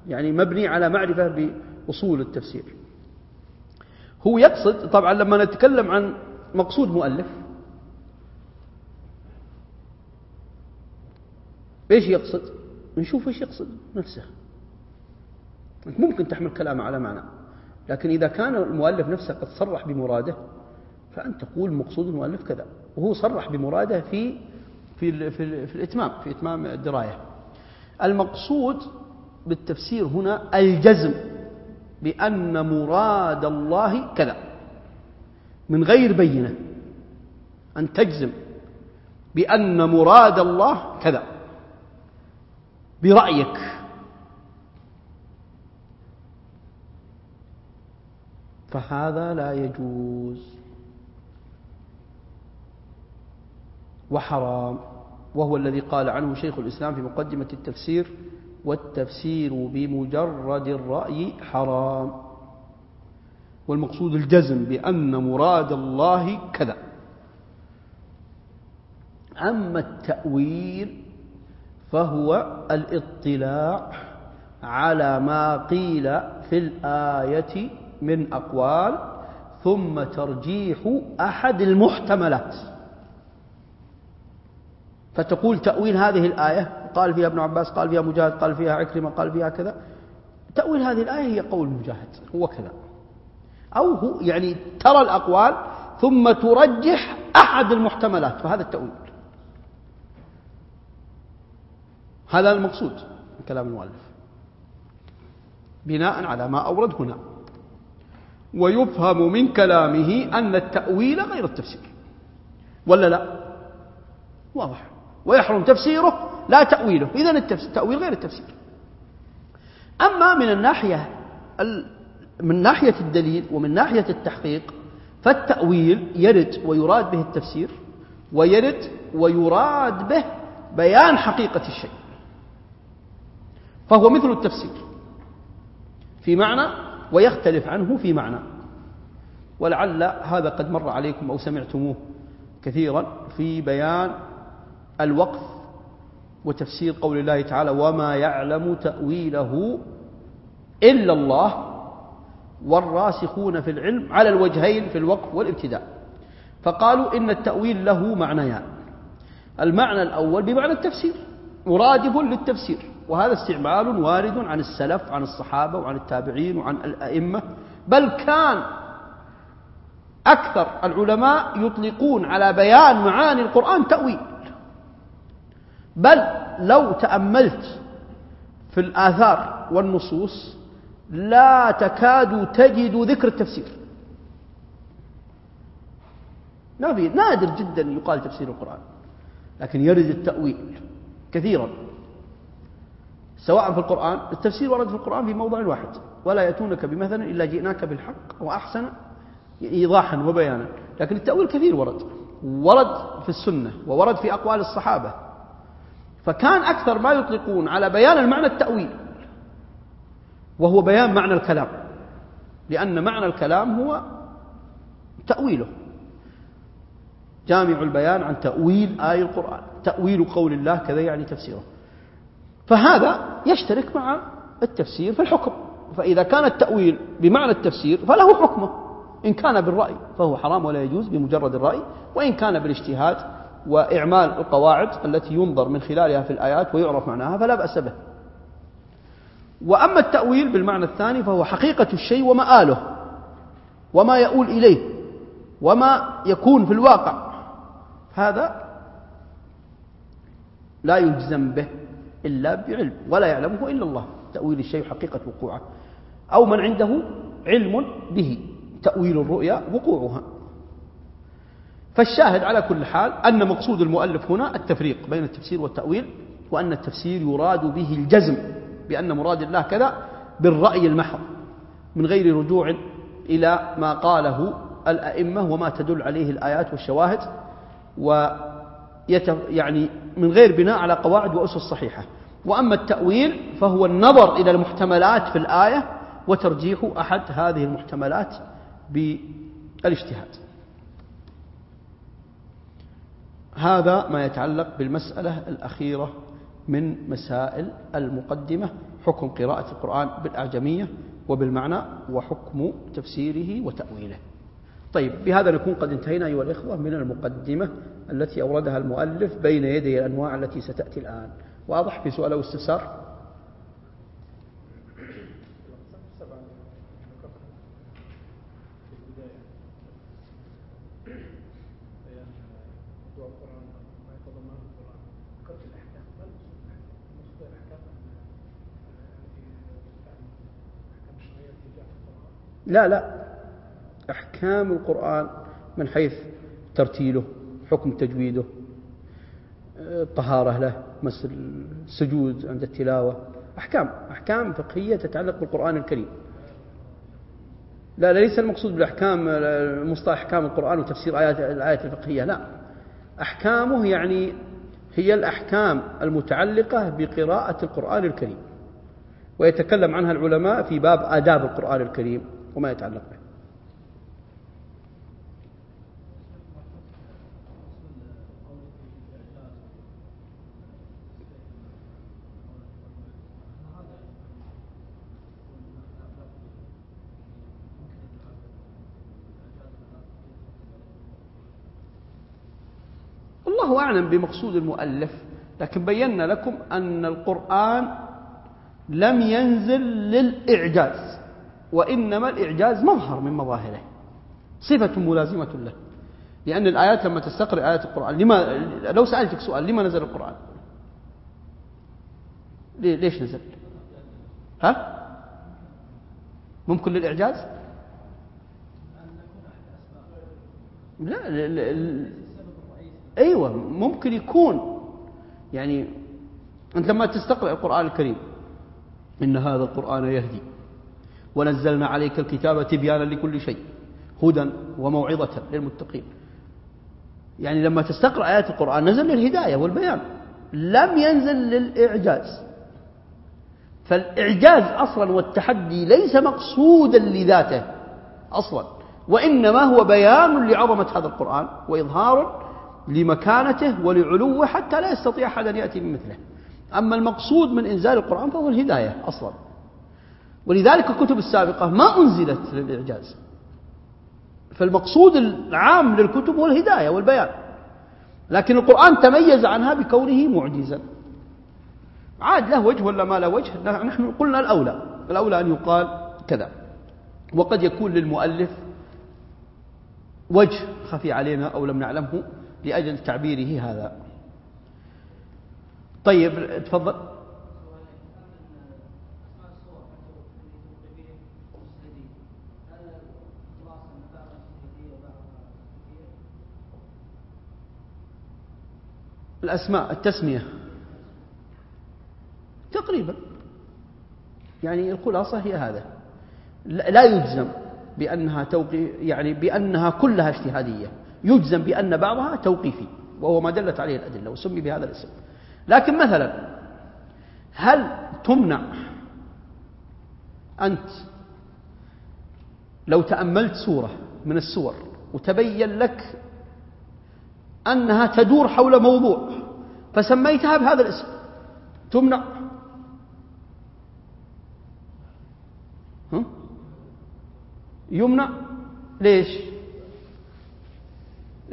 يعني مبني على معرفة بأصول التفسير. هو يقصد طبعا لما نتكلم عن مقصود مؤلف إيش يقصد؟ نشوف إيش يقصد نفسه. أنت ممكن تحمل كلامه على معنى لكن إذا كان المؤلف نفسه قد صرح بمراده فأنت تقول مقصود المؤلف كذا وهو صرح بمراده في في في, في الإتمام في إتمام الدراية. المقصود بالتفسير هنا الجزم بأن مراد الله كذا من غير بينة أن تجزم بأن مراد الله كذا. برأيك. فهذا لا يجوز. وحرام. وهو الذي قال عنه شيخ الإسلام في مقدمة التفسير والتفسير بمجرد الرأي حرام. والمقصود الجزم بأن مراد الله كذا. أما التأويل فهو الاطلاع على ما قيل في الآية من أقوال ثم ترجيح أحد المحتملات. فتقول تأويل هذه الآية قال فيها ابن عباس قال فيها مجاهد قال فيها عكرمة قال فيها كذا. تأويل هذه الآية هي قول مجاهد هو كذا. أو هو يعني ترى الأقوال ثم ترجح أحد المحتملات فهذا التأويل. هذا المقصود من كلام المؤلف. بناء على ما أورد هنا. ويفهم من كلامه أن التأويل غير التفسير. ولا لا؟ واضح. ويحرم تفسيره لا تأويله. إذن التأويل غير التفسير. أما من الناحية من ناحية الدليل ومن ناحية التحقيق فالتأويل يرد ويراد به التفسير ويرد ويراد به بيان حقيقة الشيء. فهو مثل التفسير. في معنى ويختلف عنه في معنى. ولعل هذا قد مر عليكم أو سمعتموه كثيرا في بيان الوقف وتفسير قول الله تعالى وما يعلم تأويله إلا الله والراسخون في العلم على الوجهين في الوقف والابتداء. فقالوا إن التأويل له معنيان. المعنى الأول بمعنى التفسير. مرادف للتفسير. وهذا استعمال وارد عن السلف عن الصحابة وعن التابعين وعن الأئمة. بل كان أكثر العلماء يطلقون على بيان معاني القرآن تأويل. بل لو تأملت في الآثار والنصوص لا تكاد تجد ذكر التفسير. نادر جدا يقال تفسير القرآن لكن يرد التأويل كثيرا. سواء في القرآن التفسير ورد في القرآن في موضع واحد. ولا يأتونك بمثل إلا جئناك بالحق وأحسن إيضاحا وبيانا. لكن التأويل كثير ورد. ورد في السنة وورد في أقوال الصحابة. فكان أكثر ما يطلقون على بيان المعنى التأويل. وهو بيان معنى الكلام. لأن معنى الكلام هو تأويله. جامع البيان عن تأويل آي القرآن. تأويل قول الله كذا يعني تفسيره. فهذا يشترك مع التفسير في الحكم. فإذا كان التأويل بمعنى التفسير فله حكمه. إن كان بالرأي فهو حرام ولا يجوز بمجرد الرأي. وإن كان بالاجتهاد وإعمال القواعد التي ينظر من خلالها في الآيات ويعرف معناها فلا بأس به. وأما التأويل بالمعنى الثاني فهو حقيقة الشيء ومآله وما يؤول إليه وما يكون في الواقع. هذا لا يجزم به. إلا بعلم ولا يعلمه إلا الله. تأويل الشيء حقيقة وقوعه. أو من عنده علم به تأويل الرؤيا وقوعها. فالشاهد على كل حال أن مقصود المؤلف هنا التفريق بين التفسير والتأويل وأن التفسير يراد به الجزم بأن مراد الله كذا بالرأي المحض من غير رجوع إلى ما قاله الأئمة وما تدل عليه الآيات والشواهد و يعني من غير بناء على قواعد وأسس صحيحة. وأما التأويل فهو النظر إلى المحتملات في الآية وترجيح أحد هذه المحتملات بالإجتهاد. هذا ما يتعلق بالمسألة الأخيرة من مسائل المقدمة حكم قراءة القرآن بالأعجمية وبالمعنى وحكم تفسيره وتأويله. طيب بهذا نكون قد انتهينا أيها الإخوة من المقدمة. التي أوردها المؤلف بين يدي الأنواع التي ستأتي الآن. واضح في سؤال أو استفسار؟ لا لا. أحكام القرآن من حيث ترتيله. حكم تجويده الطهارة له مثل السجود عند التلاوة أحكام أحكام فقهية تتعلق بالقرآن الكريم. لا ليس المقصود بالأحكام مصطلح أحكام القرآن وتفسير آيات الآيات الفقهية لا. أحكامه يعني هي الأحكام المتعلقة بقراءة القرآن الكريم. ويتكلم عنها العلماء في باب آداب القرآن الكريم وما يتعلق به. الله أعلم بمقصود المؤلف لكن بينا لكم أن القرآن لم ينزل للإعجاز وإنما الإعجاز مظهر من مظاهره صفة ملازمة له لأن الآيات لما تستقرأ آيات القرآن لما لو سألتك سؤال لما نزل القرآن؟ ليش نزل؟ ها؟ ممكن للإعجاز؟ لا أيوة ممكن يكون. يعني أنت لما تستقرأ القرآن الكريم إن هذا القرآن يهدي ونزلنا عليك الكتاب تبيانا لكل شيء هدى وموعظة للمتقين. يعني لما تستقرأ آيات القرآن نزل للهداية والبيان لم ينزل للإعجاز. فالإعجاز أصلا والتحدي ليس مقصودا لذاته أصلا وإنما هو بيان لعظمة هذا القرآن وإظهار لمكانته ولعلوه حتى لا يستطيع أحد أن يأتي بمثله. أما المقصود من إنزال القرآن فهو الهداية أصلا. ولذلك الكتب السابقة ما أنزلت للإعجاز. فالمقصود العام للكتب هو الهداية والبيان. لكن القرآن تميز عنها بكونه معجزا. عاد له وجه ولا ما له وجه؟ نحن قلنا الأولى. الأولى أن يقال كذا. وقد يكون للمؤلف وجه خفي علينا أو لم نعلمه. لأجل تعبيره هذا. طيب تفضل. الأسماء التسمية. تقريبا. يعني الخلاصة هي هذا. لا يجزم بأنها توقي يعني بأنها كلها اجتهادية. يجزم بأن بعضها توقيفي وهو ما دلت عليه الأدلة وسمي بهذا الاسم. لكن مثلا هل تمنع أنت لو تأملت سورة من السور وتبين لك أنها تدور حول موضوع فسميتها بهذا الاسم؟ تمنع. يمنع. ليش؟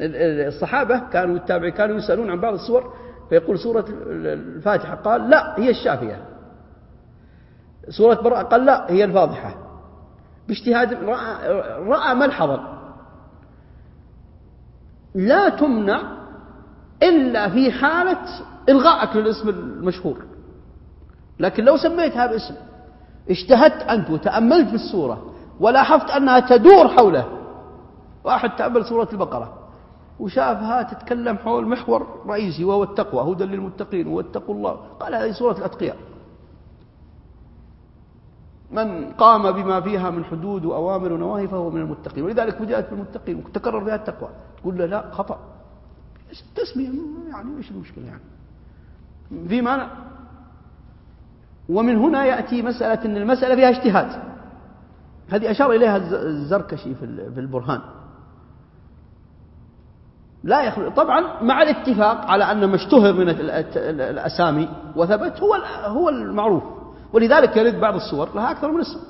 الصحابة كانوا التابعين كانوا يسألون عن بعض السور فيقول سورة الفاتحة قال لا هي الشافية. سورة براءة قال لا هي الفاضحة. باجتهاد رأى, رأى ملحظا لا تمنع إلا في حالة إلغائك للاسم المشهور. لكن لو سميتها باسم اجتهدت أنت وتأملت في السورة ولاحظت أنها تدور حوله واحد تأمل سورة البقرة. وشافها تتكلم حول محور رئيسي وهو التقوى هدى للمتقين واتقوا الله. قال هذه سورة الأتقياء. من قام بما فيها من حدود وأوامر ونواهي فهو من المتقين. ولذلك بدأت بالمتقين وتكرر فيها التقوى. تقول له لا خطأ. تسمية يعني إيش المشكلة يعني؟ في معنى ومن هنا يأتي مسألة أن المسألة فيها اجتهاد. هذه أشار إليها الزركشي في البرهان. لا يخلو. طبعا مع الاتفاق على أن ما اشتهر من الأسامي وثبت هو هو المعروف. ولذلك يرد بعض الصور لها أكثر من اسم.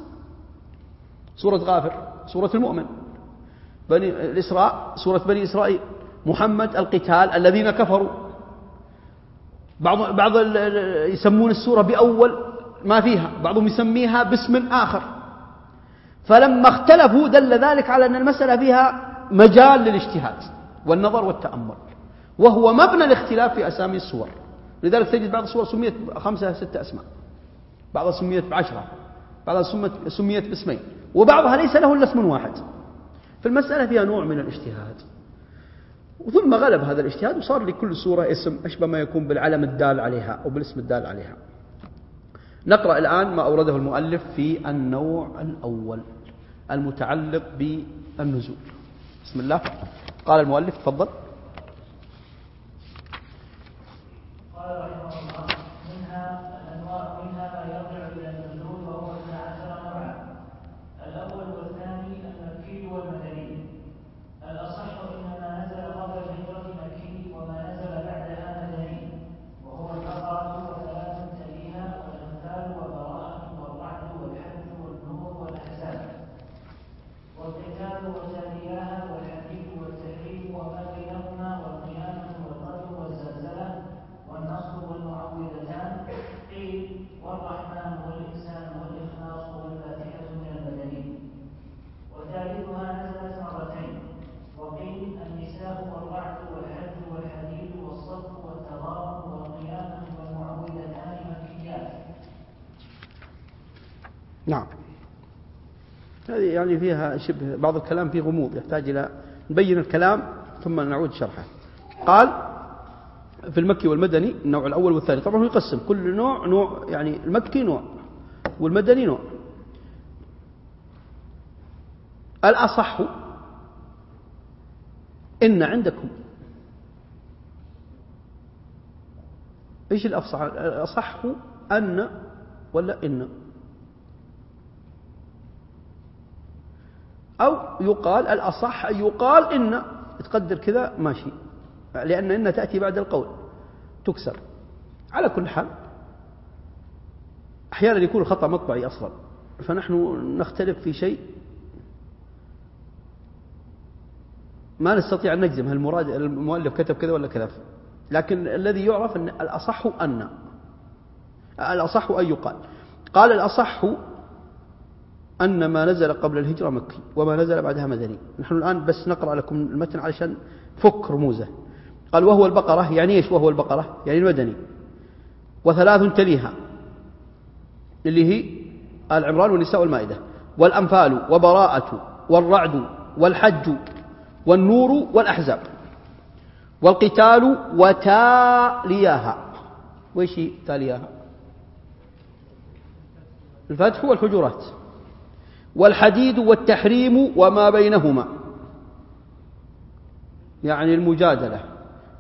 سورة غافر سورة المؤمن. بني الإسراء سورة بني إسرائيل. محمد القتال الذين كفروا. بعض بعض يسمون السورة بأول ما فيها. بعضهم يسميها باسم آخر. فلما اختلفوا دل ذلك على أن المسألة فيها مجال للاجتهاد والنظر والتأمل. وهو مبنى الاختلاف في أسامي السور. لذلك تجد بعض السور سميت خمسة ستة أسماء. بعضها سميت بعشرة بعضها سميت باسمين وبعضها ليس له إلا اسم واحد. فالمسألة فيها نوع من الاجتهاد. ثم غلب هذا الاجتهاد وصار لكل سورة اسم أشبه ما يكون بالعلم الدال عليها أو بالاسم الدال عليها. نقرأ الآن ما أورده المؤلف في النوع الأول المتعلق بالنزول. بسم الله. قال المؤلف تفضل. نعم يعني فيها شبه بعض الكلام فيه غموض يحتاج إلى نبين الكلام ثم نعود شرحه. قال في المكي والمدني النوع الأول والثاني. طبعا هو يقسم كل نوع نوع يعني المكي نوع والمدني نوع. الأصح إن عندكم. إيش الأفصح؟ الأصح أن ولا إن؟ أو يقال الأصح أن يقال إن تقدر كذا ماشي لأن إن تأتي بعد القول تكسر. على كل حال أحيانا يكون الخطأ مطبعي أصلا فنحن نختلف في شيء. ما نستطيع أن نجزم هل المراد المؤلف كتب كذا ولا كذا؟ لكن الذي يعرف أن الأصح أن الأصح أن يقال. قال الأصح أن ما نزل قبل الهجرة مكي وما نزل بعدها مدني. نحن الآن بس نقرأ لكم المتن علشان فك رموزه. قال وهو البقرة. يعني إيش وهو البقرة؟ يعني المدني. وثلاث تليها اللي هي آل عمران والنساء والمائدة. والأنفال وبراءة والرعد والحج والنور والأحزاب. والقتال وتالياها. وإيش تالياها؟ الفتح والحجرات. والحديد والتحريم وما بينهما. يعني المجادلة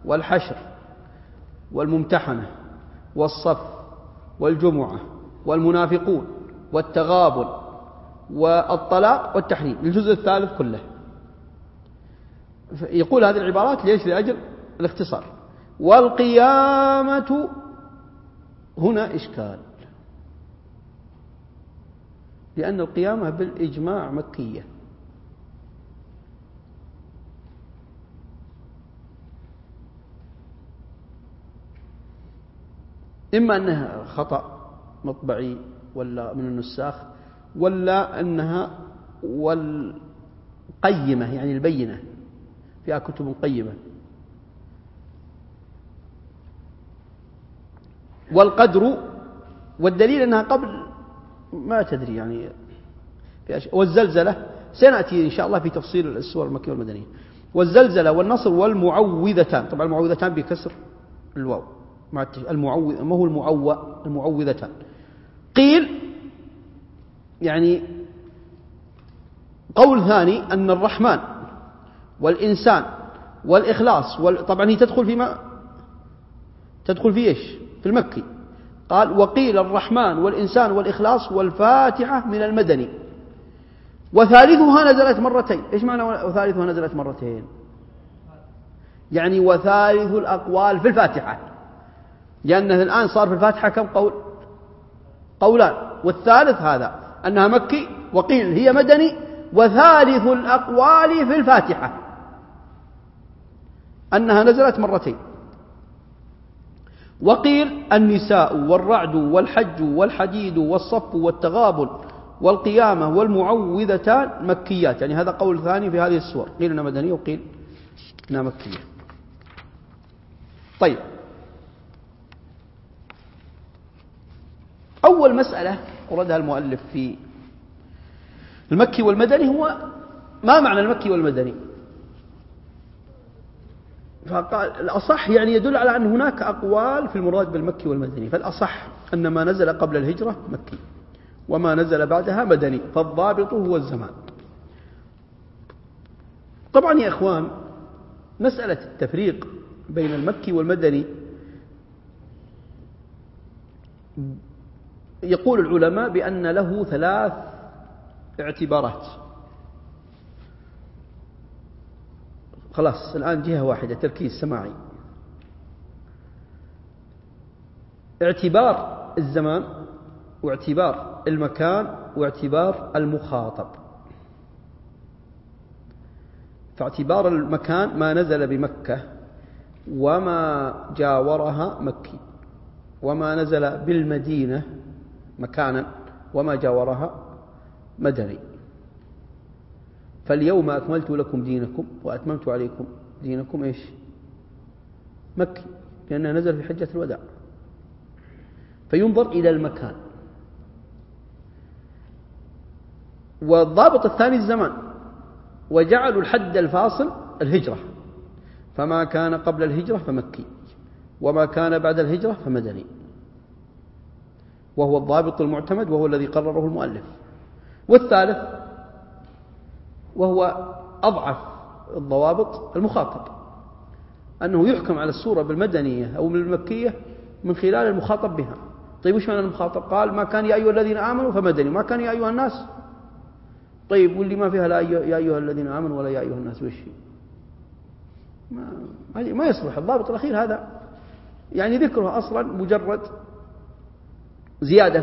والحشر والممتحنة والصف والجمعة والمنافقون والتغابن والطلاق والتحريم الجزء الثالث كله. يقول هذه العبارات ليش؟ لأجل الاختصار. والقيامة هنا إشكال. لأن القيامة بالإجماع مكية. إما أنها خطأ مطبعي ولا من النساخ ولا أنها والقيمة يعني البينة فيها كتب قيمة. والقدر والدليل أنها قبل ما تدري يعني. والزلزلة سنأتي إن شاء الله في تفصيل السور المكية والمدنية. والزلزلة والنصر والمعوذتان. طبعا المعوذتان بكسر الواو. مع المعوذ ما هو المعوى؟ المعوذتان. قيل يعني قول ثاني أن الرحمن والإنسان والإخلاص وال... طبعا هي تدخل فيما تدخل في إيش؟ في المكي. قال وقيل الرحمن والإنسان والإخلاص والفاتحة من المدني. وثالثها نزلت مرتين. إيش معنى وثالثها نزلت مرتين؟ يعني وثالث الأقوال في الفاتحة. لأنه الآن صار في الفاتحة كم قول؟ قولان. والثالث هذا أنها مكي وقيل هي مدني. وثالث الأقوال في الفاتحة. أنها نزلت مرتين. وقيل النساء والرعد والحج والحديد والصف والتغابن والقيامة والمعوذتان مكيات. يعني هذا قول ثاني في هذه السور. قيل انها مدنية وقيل انها مكية. طيب. أول مسألة أوردها المؤلف في المكي والمدني هو ما معنى المكي والمدني؟ فقال الأصح يعني يدل على أن هناك أقوال في المراد بالمكي والمدني فالأصح أن ما نزل قبل الهجرة مكي وما نزل بعدها مدني فالضابط هو الزمان. طبعا يا إخوان مسألة التفريق بين المكي والمدني يقول العلماء بأن له ثلاث اعتبارات. خلاص الآن جهة واحدة تركيز سماعي. اعتبار الزمان واعتبار المكان واعتبار المخاطب. فاعتبار المكان ما نزل بمكة وما جاورها مكي وما نزل بالمدينة مكانا وما جاورها مدني. فاليوم أكملت لكم دينكم وأتممت عليكم دينكم إيش؟ مكي لأنها نزل في حجة الوداع. فينظر إلى المكان. والضابط الثاني الزمان. وجعلوا الحد الفاصل الهجرة. فما كان قبل الهجرة فمكي. وما كان بعد الهجرة فمدني. وهو الضابط المعتمد وهو الذي قرره المؤلف. والثالث وهو أضعف الضوابط المخاطب. أنه يحكم على السورة بالمدنية أو بالمكية من خلال المخاطب بها. طيب وش معنى المخاطب؟ قال ما كان يا أيها الذين آمنوا فمدني ما كان يا أيها الناس. طيب واللي ما فيها لا يا أيها الذين آمنوا ولا يا أيها الناس وش؟ ما, ما يصلح. الضابط الأخير هذا يعني ذكره أصلا مجرد زيادة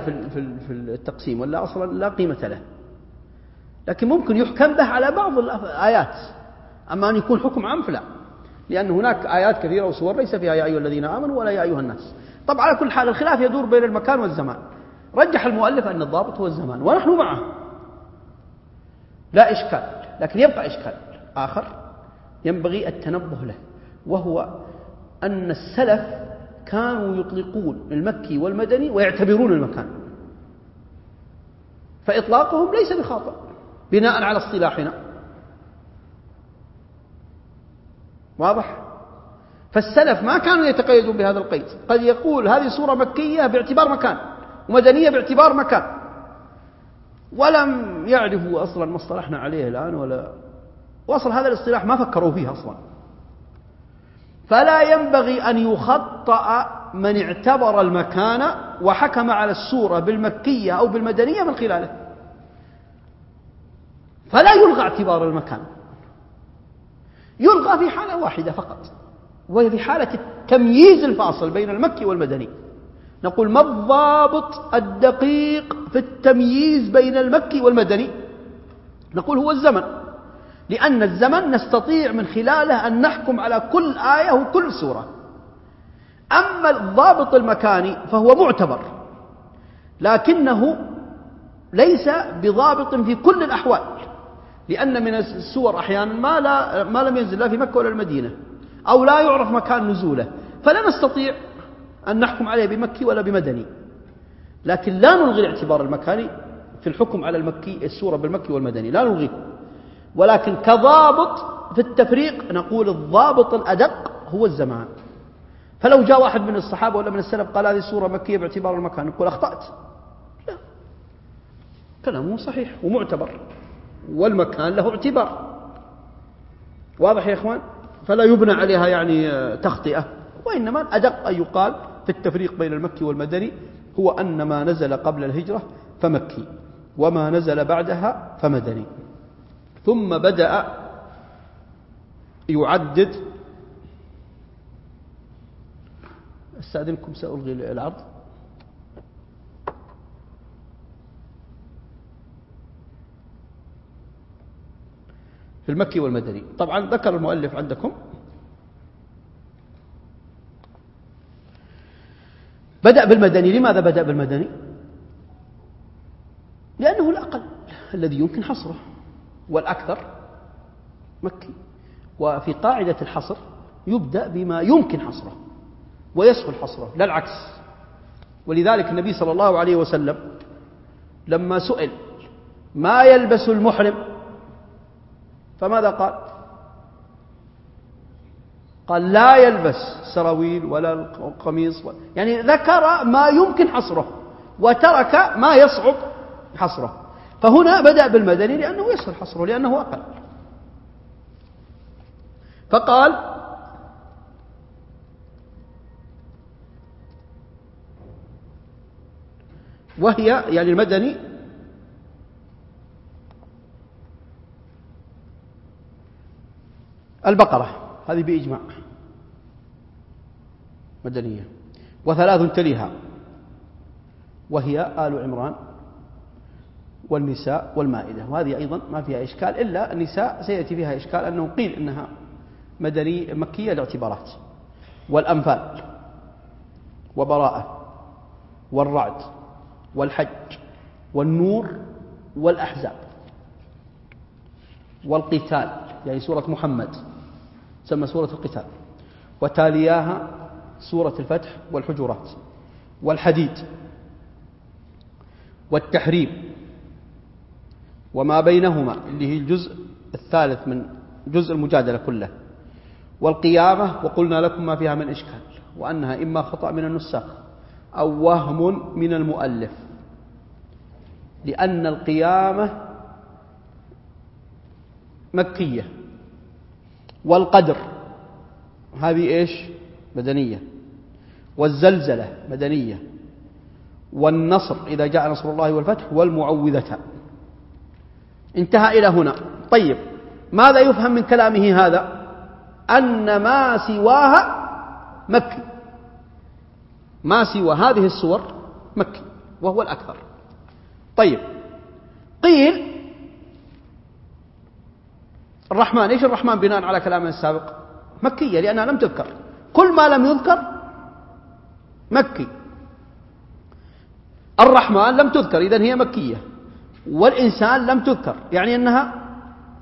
في التقسيم ولا أصلا لا قيمة له. لكن ممكن يحكم به على بعض الآيات أما أن يكون حكم عام فلا. لأن هناك آيات كثيرة وسور ليس فيها يا أيها الذين آمنوا ولا يا أيها الناس. طبعا على كل حال الخلاف يدور بين المكان والزمان. رجح المؤلف أن الضابط هو الزمان ونحن معه. لا إشكال. لكن يبقى إشكال آخر ينبغي التنبه له وهو أن السلف كانوا يطلقون المكي والمدني ويعتبرون المكان. فإطلاقهم ليس بخاطئ. بناء على اصطلاحنا. واضح؟ فالسلف ما كانوا يتقيدون بهذا القيد. قد يقول هذه صورة مكية باعتبار مكان ومدنية باعتبار مكان. ولم يعرفوا أصلا ما اصطلحنا عليه الآن ولا وأصل هذا الاصطلاح ما فكروا فيه أصلا. فلا ينبغي أن يخطأ من اعتبر المكان وحكم على السورة بالمكية أو بالمدنية من خلاله. فلا يلغى اعتبار المكان. يلغى في حالة واحدة فقط وهي في حالة التمييز الفاصل بين المكي والمدني. نقول ما الضابط الدقيق في التمييز بين المكي والمدني؟ نقول هو الزمن. لأن الزمن نستطيع من خلاله أن نحكم على كل آية وكل سورة. أما الضابط المكاني فهو معتبر لكنه ليس بضابط في كل الأحوال. لأن من السور أحيانا ما, لا ما لم ينزل لا في مكة ولا المدينة أو لا يعرف مكان نزوله فلا نستطيع أن نحكم عليه بمكي ولا بمدني. لكن لا نلغي الاعتبار المكاني في الحكم على المكي السورة بالمكي والمدني لا نلغيه ولكن كضابط في التفريق نقول الضابط الأدق هو الزمان. فلو جاء واحد من الصحابة ولا من السلف قال هذه السورة مكية باعتبار المكان نقول أخطأت. لا. كلامه صحيح ومعتبر. والمكان له اعتبار. واضح يا إخوان؟ فلا يبنى عليها يعني تخطئة وإنما الأدق أن يقال في التفريق بين المكي والمدني هو أن ما نزل قبل الهجرة فمكي وما نزل بعدها فمدني. ثم بدأ يعدد. استأذنكم سألغي العرض. في المكي والمدني. طبعا ذكر المؤلف عندكم. بدأ بالمدني. لماذا بدأ بالمدني؟ لأنه الأقل الذي يمكن حصره والأكثر مكي. وفي قاعدة الحصر يبدأ بما يمكن حصره ويسهل حصره لا العكس. ولذلك النبي صلى الله عليه وسلم لما سئل ما يلبس المحرم؟ فماذا قال؟ قال لا يلبس سراويل ولا القميص يعني ذكر ما يمكن حصره وترك ما يصعب حصره. فهنا بدأ بالمدني لأنه يسهل حصره لأنه أقل. فقال وهي يعني المدني البقرة هذه بإجماع. مدنية. وثلاث تليها. وهي آل عمران والنساء والمائدة. وهذه أيضا ما فيها إشكال إلا النساء سيأتي فيها إشكال أنه قيل إنها مدني مكية لاعتبارات. والأنفال وبراءة والرعد والحج والنور والأحزاب. والقتال يعني سورة محمد. تسمى سورة القتال. وتالياها سورة الفتح والحجرات والحديد والتحريم وما بينهما اللي هي الجزء الثالث من جزء المجادلة كله. والقيامة وقلنا لكم ما فيها من إشكال وأنها إما خطأ من النساخ أو وهم من المؤلف. لأن القيامة مكية. والقدر. هذه إيش؟ مدنية. والزلزلة مدنية. والنصر إذا جاء نصر الله والفتح والمعوذتان انتهى إلى هنا. طيب ماذا يفهم من كلامه هذا؟ أن ما سواها مكي. ما سوى هذه السور مكي وهو الأكثر. طيب قيل الرحمن إيش الرحمن بناء على كلامنا السابق؟ مكية لأنها لم تذكر. كل ما لم يذكر مكي. الرحمن لم تذكر إذن هي مكية. والإنسان لم تذكر يعني أنها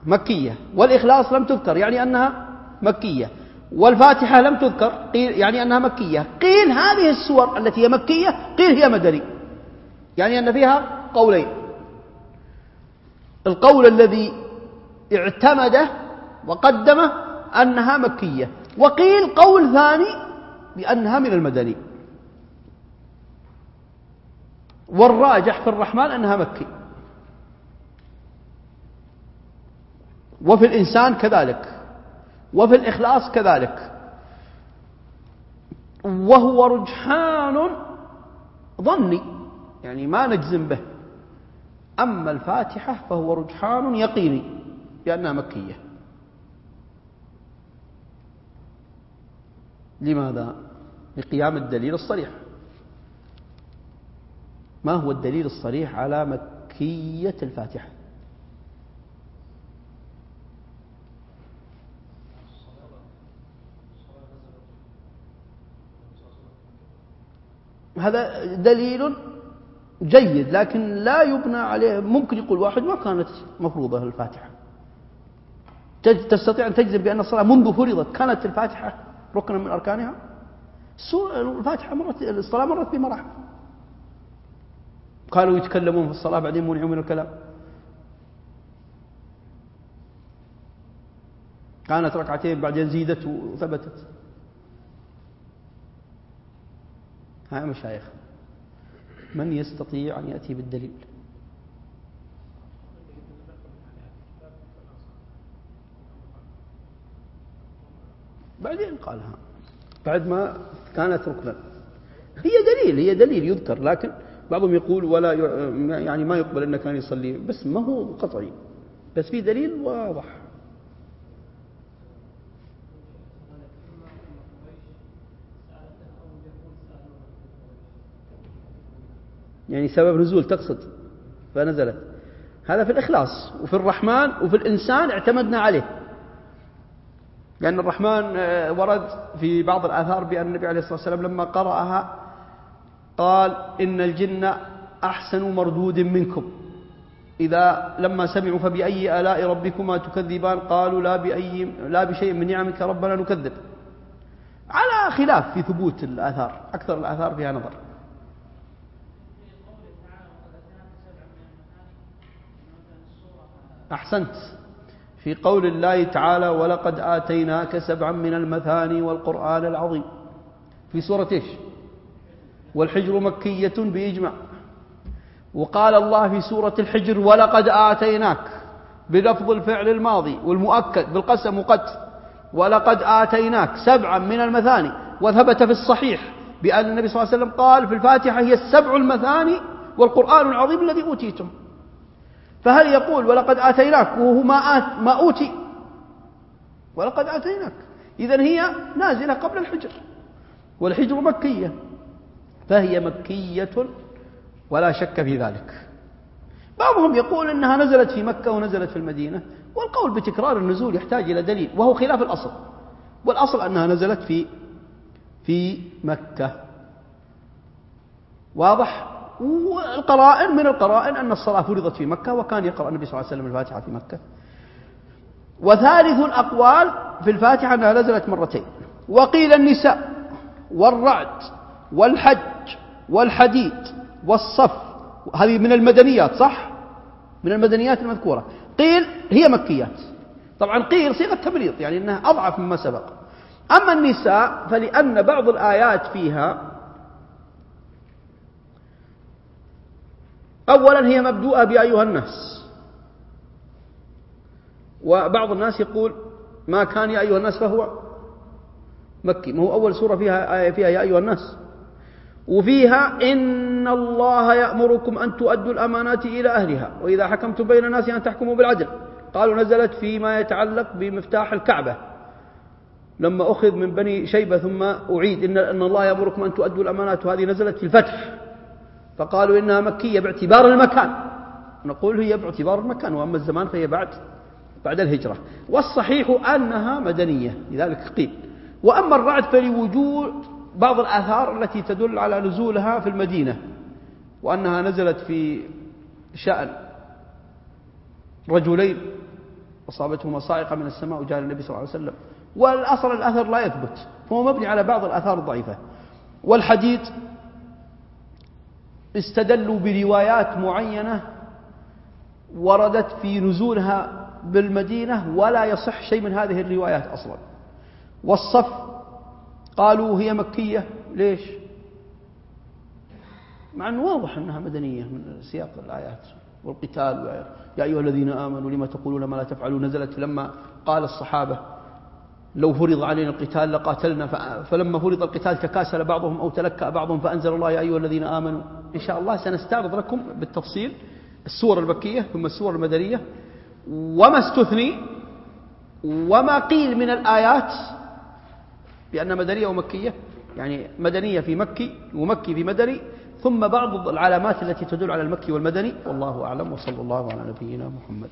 مكية. والإخلاص لم تذكر يعني أنها مكية. والفاتحة لم تذكر قيل يعني أنها مكية. قيل هذه السور التي هي مكية قيل هي مدني. يعني أن فيها قولين. القول الذي اعتمد وقدم أنها مكية. وقيل قول ثاني بأنها من المدني. والراجح في الرحمن أنها مكي وفي الإنسان كذلك. وفي الإخلاص كذلك. وهو رجحان ظني. يعني ما نجزم به. أما الفاتحة فهو رجحان يقيني. لأنها مكية. لماذا؟ لقيام الدليل الصريح. ما هو الدليل الصريح على مكية الفاتحة؟ هذا دليل جيد لكن لا يبنى عليه. ممكن يقول واحد ما كانت مفروضة الفاتحة. تستطيع أن تجزم بأن الصلاة منذ فرضت كانت الفاتحة ركنا من أركانها؟ الفاتحة مرت الصلاة مرت بمراحل قالوا يتكلمون في الصلاة بعدين منعوا من الكلام. كانت ركعتين بعدين زيدت وثبتت. ها مشايخ. من يستطيع أن يأتي بالدليل؟ بعدين قالها. بعد ما كانت ركنا هي دليل هي دليل يذكر لكن بعضهم يقول ولا يعني ما يقبل إنه كان يصلي بس ما هو قطعي. بس في دليل واضح. يعني سبب نزول تقصد فنزلت. هذا في الإخلاص وفي الرحمن وفي الإنسان اعتمدنا عليه. لأن الرحمن آه، ورد في بعض الآثار بأن النبي عليه الصلاة والسلام لما قرأها قال إن الجن أحسن مردود منكم. إذا لما سمعوا فبأي آلاء ربكما تكذبان قالوا لا, بأي لا بشيء من نعمك ربنا نكذب. على خلاف في ثبوت الآثار أكثر الآثار فيها نظر. أحسنت. في قول الله تعالى ولقد آتيناك سبعا من المثاني والقرآن العظيم في سورة إيش؟ والحجر مكية بإجماع وقال الله في سورة الحجر ولقد آتيناك بلفظ الفعل الماضي والمؤكد بالقسم قد ولقد آتيناك سبعا من المثاني وثبت في الصحيح بأن النبي صلى الله عليه وسلم قال في الفاتحة هي السبع المثاني والقرآن العظيم الذي أوتيتم فهل يقول ولقد آتيناك؟ وهو ما, آت ما أوتي. ولقد آتيناك. إذن هي نازلة قبل الحجر. والحجر مكية. فهي مكية ولا شك في ذلك. بعضهم يقول إنها نزلت في مكة ونزلت في المدينة. والقول بتكرار النزول يحتاج إلى دليل وهو خلاف الأصل. والأصل أنها نزلت في في مكة. واضح؟ والقرائن من القرائن أن الصلاة فرضت في مكة وكان يقرأ النبي صلى الله عليه وسلم الفاتحة في مكة. وثالث الأقوال في الفاتحة أنها نزلت مرتين. وقيل النساء والرعد والحج والحديد والصف. هذه من المدنيات صح؟ من المدنيات المذكورة. قيل هي مكيات. طبعا قيل صيغة تمريض يعني أنها أضعف مما سبق. أما النساء فلأن بعض الآيات فيها أولا هي مبدوءة بأيها الناس. وبعض الناس يقول ما كان يا أيها الناس فهو مكي. ما هو أول سورة فيها فيها يا أيها الناس. وفيها إن الله يأمركم أن تؤدوا الأمانات إلى أهلها. وإذا حكمتم بين الناس أن تحكموا بالعدل. قالوا نزلت فيما يتعلق بمفتاح الكعبة. لما أخذ من بني شيبة ثم أعيد إن, إن الله يأمركم أن تؤدوا الأمانات وهذه نزلت في الفتح. فقالوا إنها مكية باعتبار المكان. نقول هي باعتبار المكان وأما الزمان فهي بعد بعد الهجرة. والصحيح أنها مدنية لذلك قيل. وأما الرعد فلوجود بعض الآثار التي تدل على نزولها في المدينة وأنها نزلت في شأن رجلين أصابتهما صاعقة من السماء وجاء النبي صلى الله عليه وسلم. والأصل الأثر لا يثبت فهو مبني على بعض الآثار الضعيفة. والحديد استدلوا بروايات معينة وردت في نزولها بالمدينة ولا يصح شيء من هذه الروايات أصلا. والصف قالوا هي مكية. ليش؟ مع أنه واضح أنها مدنية من سياق الآيات والقتال. يا أيها الذين آمنوا لما تقولون ما لا تفعلون نزلت لما قال الصحابة. لو فرض علينا القتال لقاتلنا فلما فرض القتال تكاسل بعضهم أو تلكأ بعضهم فأنزل الله يا أيها الذين آمنوا. إن شاء الله سنستعرض لكم بالتفصيل السور المكية ثم السور المدنية. وما استثني وما قيل من الآيات بأن مدنية ومكية يعني مدنية في مكي ومكي في مدني ثم بعض العلامات التي تدل على المكي والمدني. والله أعلم وصلى الله على نبينا محمد.